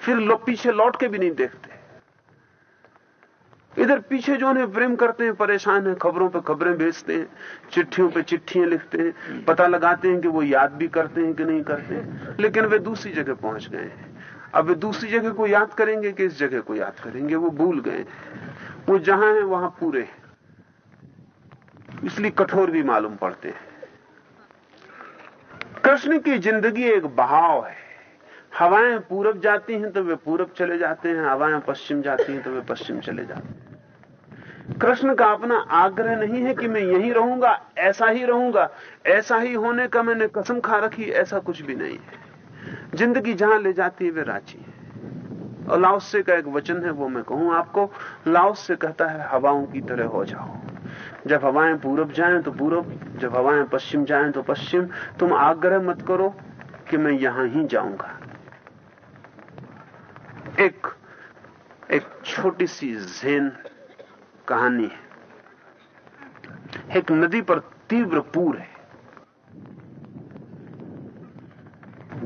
फिर लोग पीछे लौट के भी नहीं देखते। इधर पीछे जो उन्हें प्रेम करते हैं, परेशान है, खबरों पे खबरें भेजते हैं, चिट्ठियों पे चिट्ठियाँ लिखते हैं, पता लगाते हैं कि वो याद भी करते हैं कि नहीं करते लेकिन वे दूसरी जगह पहुँच गए हैं। अब वे दूसरी जगह को याद करेंगे कि इस जगह को याद करेंगे, वो भूल गए। वो जहाँ है, वहाँ पूरे इसलिए कठोर भी मालूम पड़ते हैं। कृष्ण की ज़िंदगी एक बहाव है। हवाएँ पूरब जाती हैं तो वे पूरब चले जाते हैं। हवाएँ पश्चिम जाती हैं तो वे पश्चिम चले जाते हैं। कृष्ण का अपना आग्रह नहीं है कि मैं यहीं रहूँगा, ऐसा ही रहूँगा। ऐसा ही होने का मैंने कसम खा रखी, ऐसा कुछ भी नहीं है। ज़िंदगी जहाँ ले जाती है, वे रांची है। और लाओसे का एक वचन है, वो मैं कहूँ आपको, लाओस कहता है, हवाओं की तरह हो जाओ। जब हवाएँ पूरब जाएँ तो पूरब, जब हवाएँ पश्चिम जाएँ तो पश्चिम। तुम आग्रह मत करो कि मैं यहाँ ही जाऊँगा। एक एक छोटी सी जेन कहानी है। एक नदी पर तीव्र पूर है।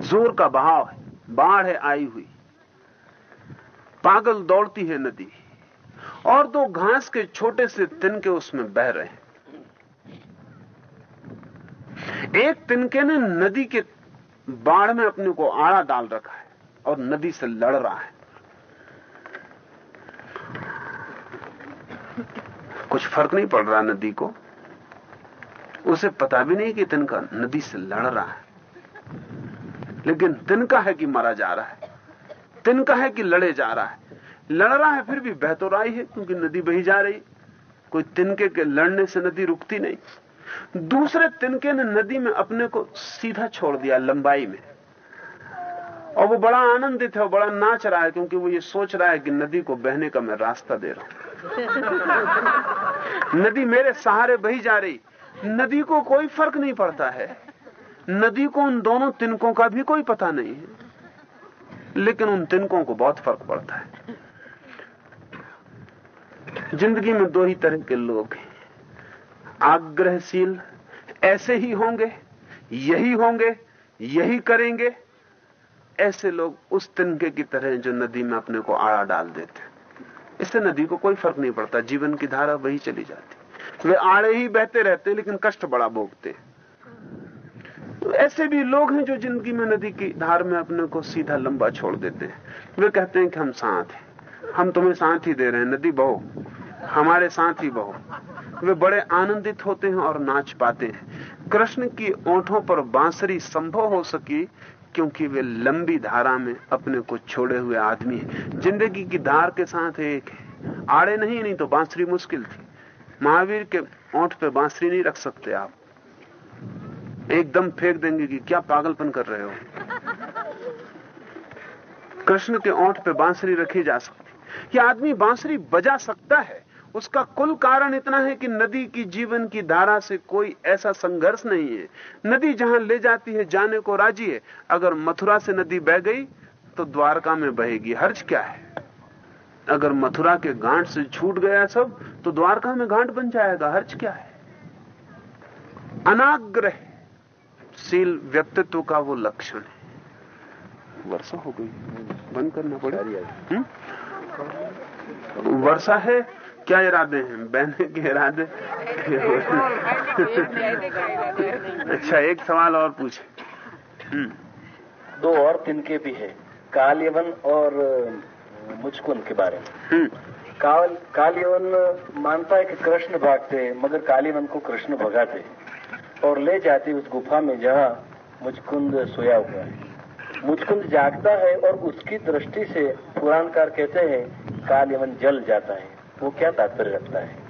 ज़ोर का बहाव है, बाढ़ है, आई हुई। पागल दौड़ती है नदी, और दो घास के छोटे से तिनके उसमें बह रहे हैं। एक तिनके ने नदी के बाढ़ में अपने को आड़ा डाल रखा है, और नदी से लड़ रहा है। कुछ फ़र्क नहीं पड़ रहा नदी को? उसे पता भी नहीं कि तिनका नदी से लड़ रहा है। लेकिन तिनका है कि मरा जा रहा है। तिनका है कि लड़े जा रहा है। लड़ रहा है फिर भी बह तो है क्योंकि नदी बही जा रही कोई तिनके के लड़ने से नदी रुकती नहीं। दूसरे तिनके ने नदी में अपने को सीधा छोड़ दिया लंबाई में। और वो बड़ा आनंदित है और बड़ा नाच रहा है, क्योंकि वो ये सोच रहा है कि नदी को बहने का मैं रास्ता दे रहा हूँ। नदी मेरे सहारे बही जा रही। नदी को कोई फ़र्क नहीं पड़ता है। नदी को उन दोनों तिनकों का भी कोई पता नहीं है। लेकिन उन तिनकों को बहुत फ़र्क पड़ता है। ज़िंदगी में दो ही तरह के लोग हैं। आग्रहशील ऐसे ही होंगे, यही होंगे, यही करेंगे। ऐसे लोग उस तिनके की तरह जो नदी में अपने को आड़ा डाल देते इससे नदी को कोई फ़र्क नहीं पड़ता, जीवन की धारा वही चली जाती। वे आड़े ही बहते रहते लेकिन कष्ट बड़ा भोगते तो ऐसे भी लोग हैं जो ज़िंदगी में नदी की धार में अपने को सीधा लंबा छोड़ देते हैं। वे कहते हैं कि हम साथ हैं। हम तुम्हें साथ ही दे रहे हैं, नदी बहो। हमारे साथ ही बहो। वे बड़े आनंदित होते हैं और नाच पाते हैं। कृष्ण की ओंठों पर बांसुरी संभव हो सकी क्योंकि वे लंबी धारा में अपने को छोड़े हुए आदमी है। ज़िंदगी की धार के साथ एक है। आड़े नहीं नहीं तो बांसुरी मुश्किल थी। महावीर के ओंठ पे बांसुरी नहीं रख सकते आप। एकदम फेंक देंगे कि क्या पागलपन कर रहे हो। कृष्ण के ओंठ पे बांसुरी रखी जा सकती। यह आदमी बांसुरी बजा सकता है। उसका कुल कारण इतना है कि नदी की जीवन की धारा से कोई ऐसा संघर्ष नहीं है। नदी जहाँ ले जाती है, जाने को राज़ी है। अगर मथुरा से नदी बह गई तो द्वारका में बहेगी। हर्ज क्या है? अगर मथुरा के घाट से छूट गया सब तो द्वारका में घाट बन जाएगा। हर्ज क्या है? अनाग्रह। शील व्यक्तित्व का वो लक्षण है। वर्षा हो गई। बंद करना पड़ेगा वर्षा है? क्या इरादे हैं? बहने के इरादे? अच्छा एक सवाल और पूछे। दो और तिनके भी है कालयवन और मुचकुंद के बारे में। काल कालयवन मानता है कि कृष्ण भागते मगर कालीवन को कृष्ण भगाते और ले जाती उस गुफा में जहाँ मुचकुंद सोया हुआ है। मुचकुंद जागता है और उसकी दृष्टि से पुराणकार कहते हैं कालयवन जल जाता है। वो क्या तात्पर्य रखता है?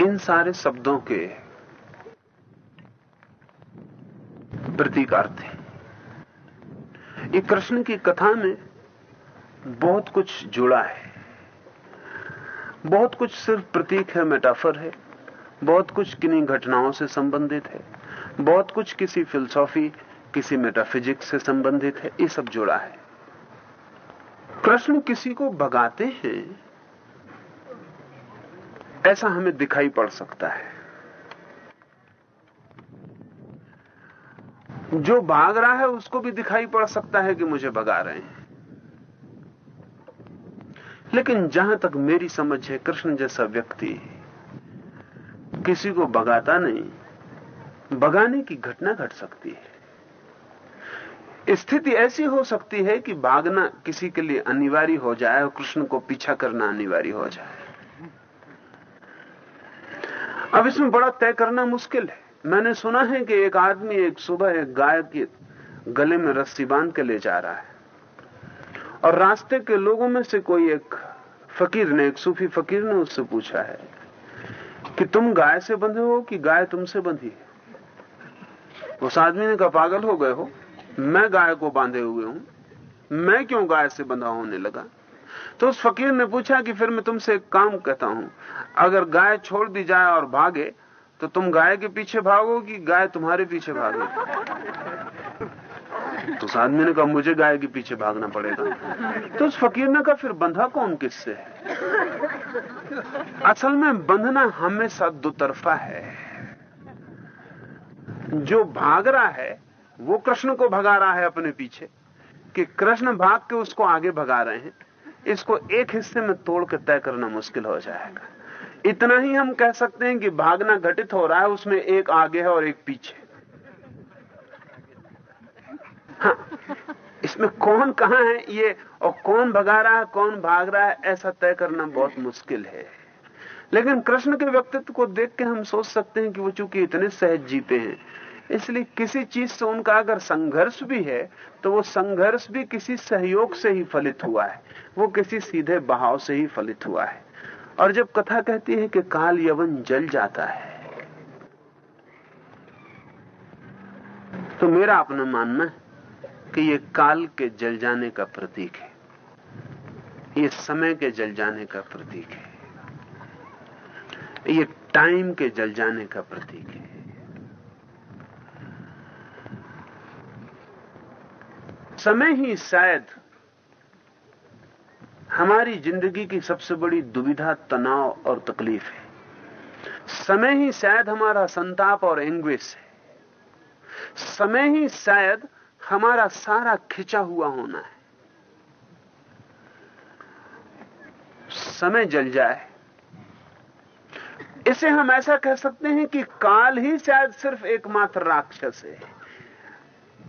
इन सारे शब्दों के प्रतीक अर्थ है। ये कृष्ण की कथा में बहुत कुछ जुड़ा है। बहुत कुछ सिर्फ़ प्रतीक है मेटाफर है। बहुत कुछ किन्हीं घटनाओं से संबंधित है। बहुत कुछ किसी फिलोसॉफी किसी मेटाफिजिक्स से संबंधित है। ये सब जुड़ा है। कृष्ण किसी को भगाते हैं, ऐसा हमें दिखाई पड़ सकता है। जो भाग रहा है, उसको भी दिखाई पड़ सकता है कि मुझे भगा रहे हैं। लेकिन जहाँ तक मेरी समझ है, कृष्ण जैसा व्यक्ति किसी को भगाता नहीं, भगाने की घटना घट सकती है। स्थिति ऐसी हो सकती है कि भागना किसी के लिए अनिवार्य हो जाए और कृष्ण को पीछा करना अनिवार्य हो जाए। अब इसमें बड़ा तय करना मुश्किल है। मैंने सुना है कि एक आदमी एक सुबह एक गाय के गले में रस्सी बाँध के ले जा रहा है। और रास्ते के लोगों में से कोई एक फकीर ने, एक सूफी फकीर ने उससे पूछा है कि तुम गाय से बंधे हो कि गाय तुमसे बंधी है? उस आदमी ने कहा, पागल हो गए हो। मैं गाय को बांधे हुए हूँ। मैं क्यों गाय से बंधा होने लगा? तो उस फकीर ने पूछा कि फिर मैं तुमसे एक काम कहता हूँ। अगर गाय छोड़ दी जाए और भागे तो तुम गाय के पीछे भागो कि गाय तुम्हारे पीछे भागे? तो उस आदमी ने कहा, मुझे गाय के पीछे भागना पड़ेगा। तो उस फकीर ने कहा, फिर बंधा कौन किससे है? असल में बंधना हमेशा दो तरफा है। जो भाग रहा है, वो कृष्ण को भगा रहा है अपने पीछे, कि कृष्ण भाग के उसको आगे भगा रहे हैं। इसको एक हिस्से में तोड़ के तय करना मुश्किल हो जाएगा। इतना ही हम कह सकते हैं कि भागना घटित हो रहा है, उसमें एक आगे है और एक पीछे। हाँ। इसमें कौन कहाँ है ये और कौन भगा रहा है, कौन भाग रहा है, ऐसा तय करना बहुत मुश्किल है। लेकिन कृष्ण के व्यक्तित्व को देख के हम सोच सकते हैं कि वो चूँकि इतने सहज जीते हैं, इसलिए किसी चीज़ से उनका अगर संघर्ष भी है तो वो संघर्ष भी किसी सहयोग से ही फलित हुआ है, वो किसी सीधे बहाव से ही फलित हुआ है। और जब कथा कहती है कि काल यवन जल जाता है तो मेरा अपना मानना है कि ये काल के जल जाने का प्रतीक है। ये समय के जल जाने का प्रतीक है। ये टाइम के जल जाने का प्रतीक है। समय ही शायद हमारी ज़िंदगी की सबसे बड़ी दुविधा, तनाव और तकलीफ़ है। समय ही शायद हमारा संताप और एंग्विश है। समय ही शायद हमारा सारा खिंचा हुआ होना है। समय जल जाए। इसे हम ऐसा कह सकते हैं कि काल ही शायद सिर्फ़ एकमात्र राक्षस है।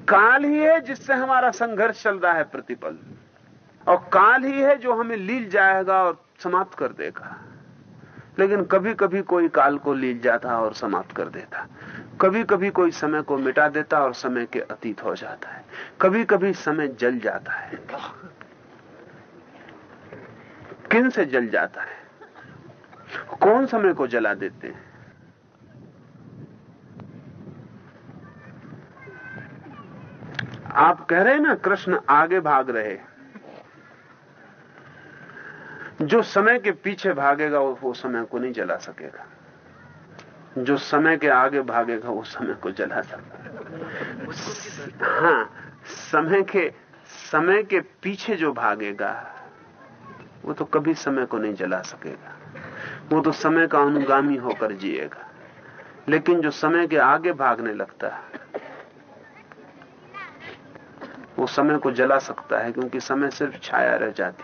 काल ही है जिससे हमारा संघर्ष चल रहा है प्रतिपल। और काल ही है जो हमें लील जाएगा और समाप्त कर देगा। लेकिन कभी कभी कोई काल को लील जाता और समाप्त कर देता। कभी कभी कोई समय को मिटा देता और समय के अतीत हो जाता है। कभी कभी समय जल जाता है। किन से जल जाता है? कौन समय को जला देते हैं? आप कह रहे हैं ना, कृष्ण आगे भाग रहे जो समय के पीछे भागेगा, वो समय को नहीं जला सकेगा। जो समय के आगे भागेगा, वो समय को जला सकता है। हाँ समय के समय के पीछे जो भागेगा, वो तो कभी समय को नहीं जला सकेगा। वो तो समय का अनुगामी होकर जिएगा। लेकिन जो समय के आगे भागने लगता है, वो समय को जला सकता है, क्योंकि समय सिर्फ़ छाया रह जाती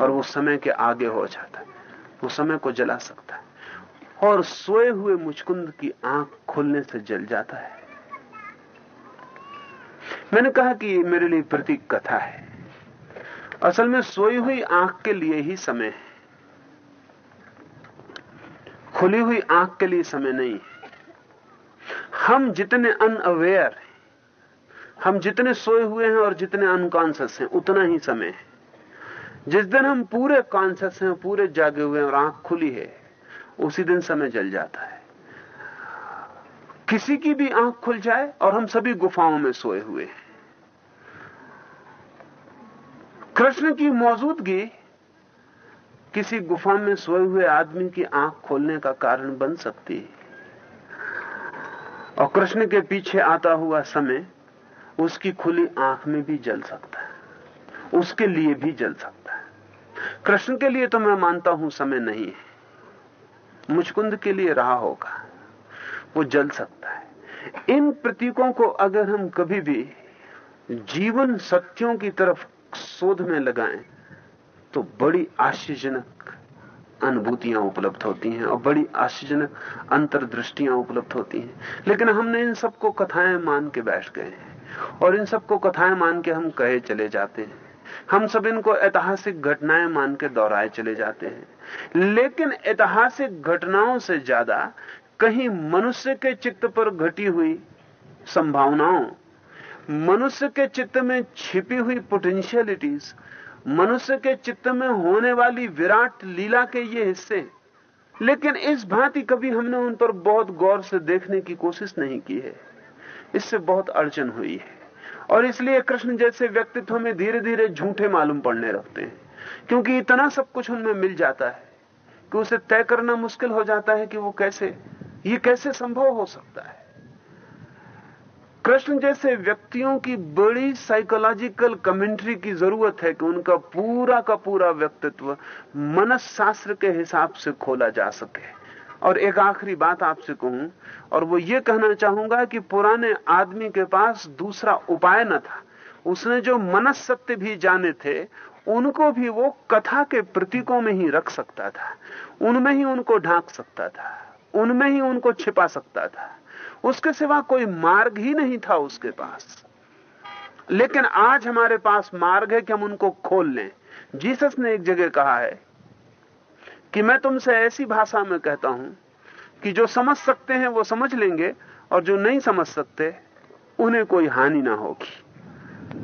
और वो समय के आगे हो जाता है। वो समय को जला सकता है। और सोए हुए मुचकुंद की आँख खुलने से जल जाता है। मैंने कहा कि ये मेरे लिए प्रतीक कथा है। असल में सोई हुई आँख के लिए ही समय है। खुली हुई आँख के लिए समय नहीं है। हम जितने अनअवेयर हैं, हम जितने सोए हुए हैं और जितने अनकॉन्सियस हैं, उतना ही समय है। जिस दिन हम पूरे कॉन्सियस हैं, पूरे जागे हुए हैं और आँख खुली है उसी दिन समय जल जाता है। किसी की भी आँख खुल जाए और हम सभी गुफाओं में सोए हुए हैं। कृष्ण की मौजूदगी किसी गुफा में सोए हुए आदमी की आँख खोलने का कारण बन सकती है। और कृष्ण के पीछे आता हुआ समय उसकी खुली आँख में भी जल सकता है। उसके लिए भी जल सकता है। कृष्ण के लिए तो मैं मानता हूँ समय नहीं है। मुचकुंद के लिए रहा होगा। वो जल सकता है। इन प्रतीकों को अगर हम कभी भी जीवन सत्यों की तरफ़ शोध में लगाएँ तो बड़ी आश्चर्यजनक अनुभूतियाँ उपलब्ध होती हैं और बड़ी आश्चर्यजनक अंतर्दृष्टियाँ उपलब्ध होती हैं। लेकिन हमने इन सबको कथाएँ मान के बैठ गए हैं और इन सबको कथाएँ मान के हम कहे चले जाते हैं। हम सब इनको ऐतिहासिक घटनाएँ मान के दोहराए चले जाते हैं। लेकिन ऐतिहासिक घटनाओं से ज़्यादा कहीं मनुष्य के चित्त पर घटी हुई संभावनाओं, मनुष्य के चित्त में छिपी हुई पोटेंशियलिटीज मनुष्य के चित्त में होने वाली विराट लीला के ये हिस्से। लेकिन इस भांति कभी हमने उन पर बहुत गौर से देखने की कोशिश नहीं की है। इससे बहुत अड़चन हुई है। और इसलिए कृष्ण जैसे व्यक्तित्व में धीरे धीरे झूठे मालूम पड़ने लगते हैं। क्योंकि इतना सब कुछ उनमें मिल जाता है कि उसे तय करना मुश्किल हो जाता है कि वो कैसे, ये कैसे संभव हो सकता है। कृष्ण जैसे व्यक्तियों की बड़ी साइकोलॉजिकल कमेंट्री की ज़रूरत है कि उनका पूरा का पूरा व्यक्तित्व मनशास्त्र के हिसाब से खोला जा सके। और एक आखिरी बात आपसे कहूँ, और वो ये कहना चाहूँगा कि पुराने आदमी के पास दूसरा उपाय न था। उसने जो मनस सत्य भी जाने थे उनको भी वो कथा के प्रतीकों में ही रख सकता था। उनमें ही उनको ढांक सकता था। उनमें ही उनको छिपा सकता था। उसके सिवा कोई मार्ग ही नहीं था उसके पास। लेकिन आज हमारे पास मार्ग है कि हम उनको खोल लें। जीसस ने एक जगह कहा है कि मैं तुमसे ऐसी भाषा में कहता हूँ कि जो समझ सकते हैं वो समझ लेंगे और जो नहीं समझ सकते, उन्हें कोई हानि ना होगी।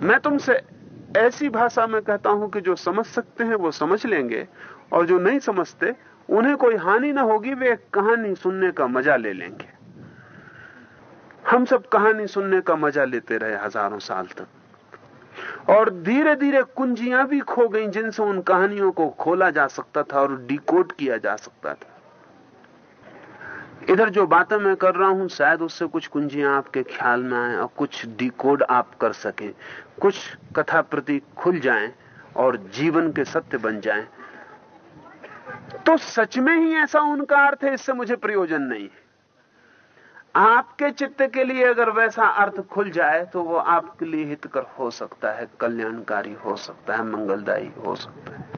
मैं तुमसे ऐसी भाषा में कहता हूँ कि जो समझ सकते हैं वो समझ लेंगे, और जो नहीं समझते, उन्हें कोई हानि ना होगी, वे कहानी सुनने का मज़ा ले लेंगे। हम सब कहानी सुनने का मज़ा लेते रहे हज़ारों साल तक। और धीरे धीरे कुंजियाँ भी खो गई जिनसे उन कहानियों को खोला जा सकता था और डिकोड किया जा सकता था। इधर जो बातें मैं कर रहा हूँ, शायद उससे कुछ कुंजियाँ आपके ख्याल में आए और कुछ डिकोड आप कर सकें। कुछ कथा प्रति खुल जाएँ और जीवन के सत्य बन जाएँ। तो सच में ही ऐसा उनका अर्थ है, इससे मुझे प्रयोजन नहीं। आपके चित्त के लिए अगर वैसा अर्थ खुल जाए तो वो आपके लिए हितकर हो सकता है, कल्याणकारी हो सकता है, मंगलदायी हो सकता है।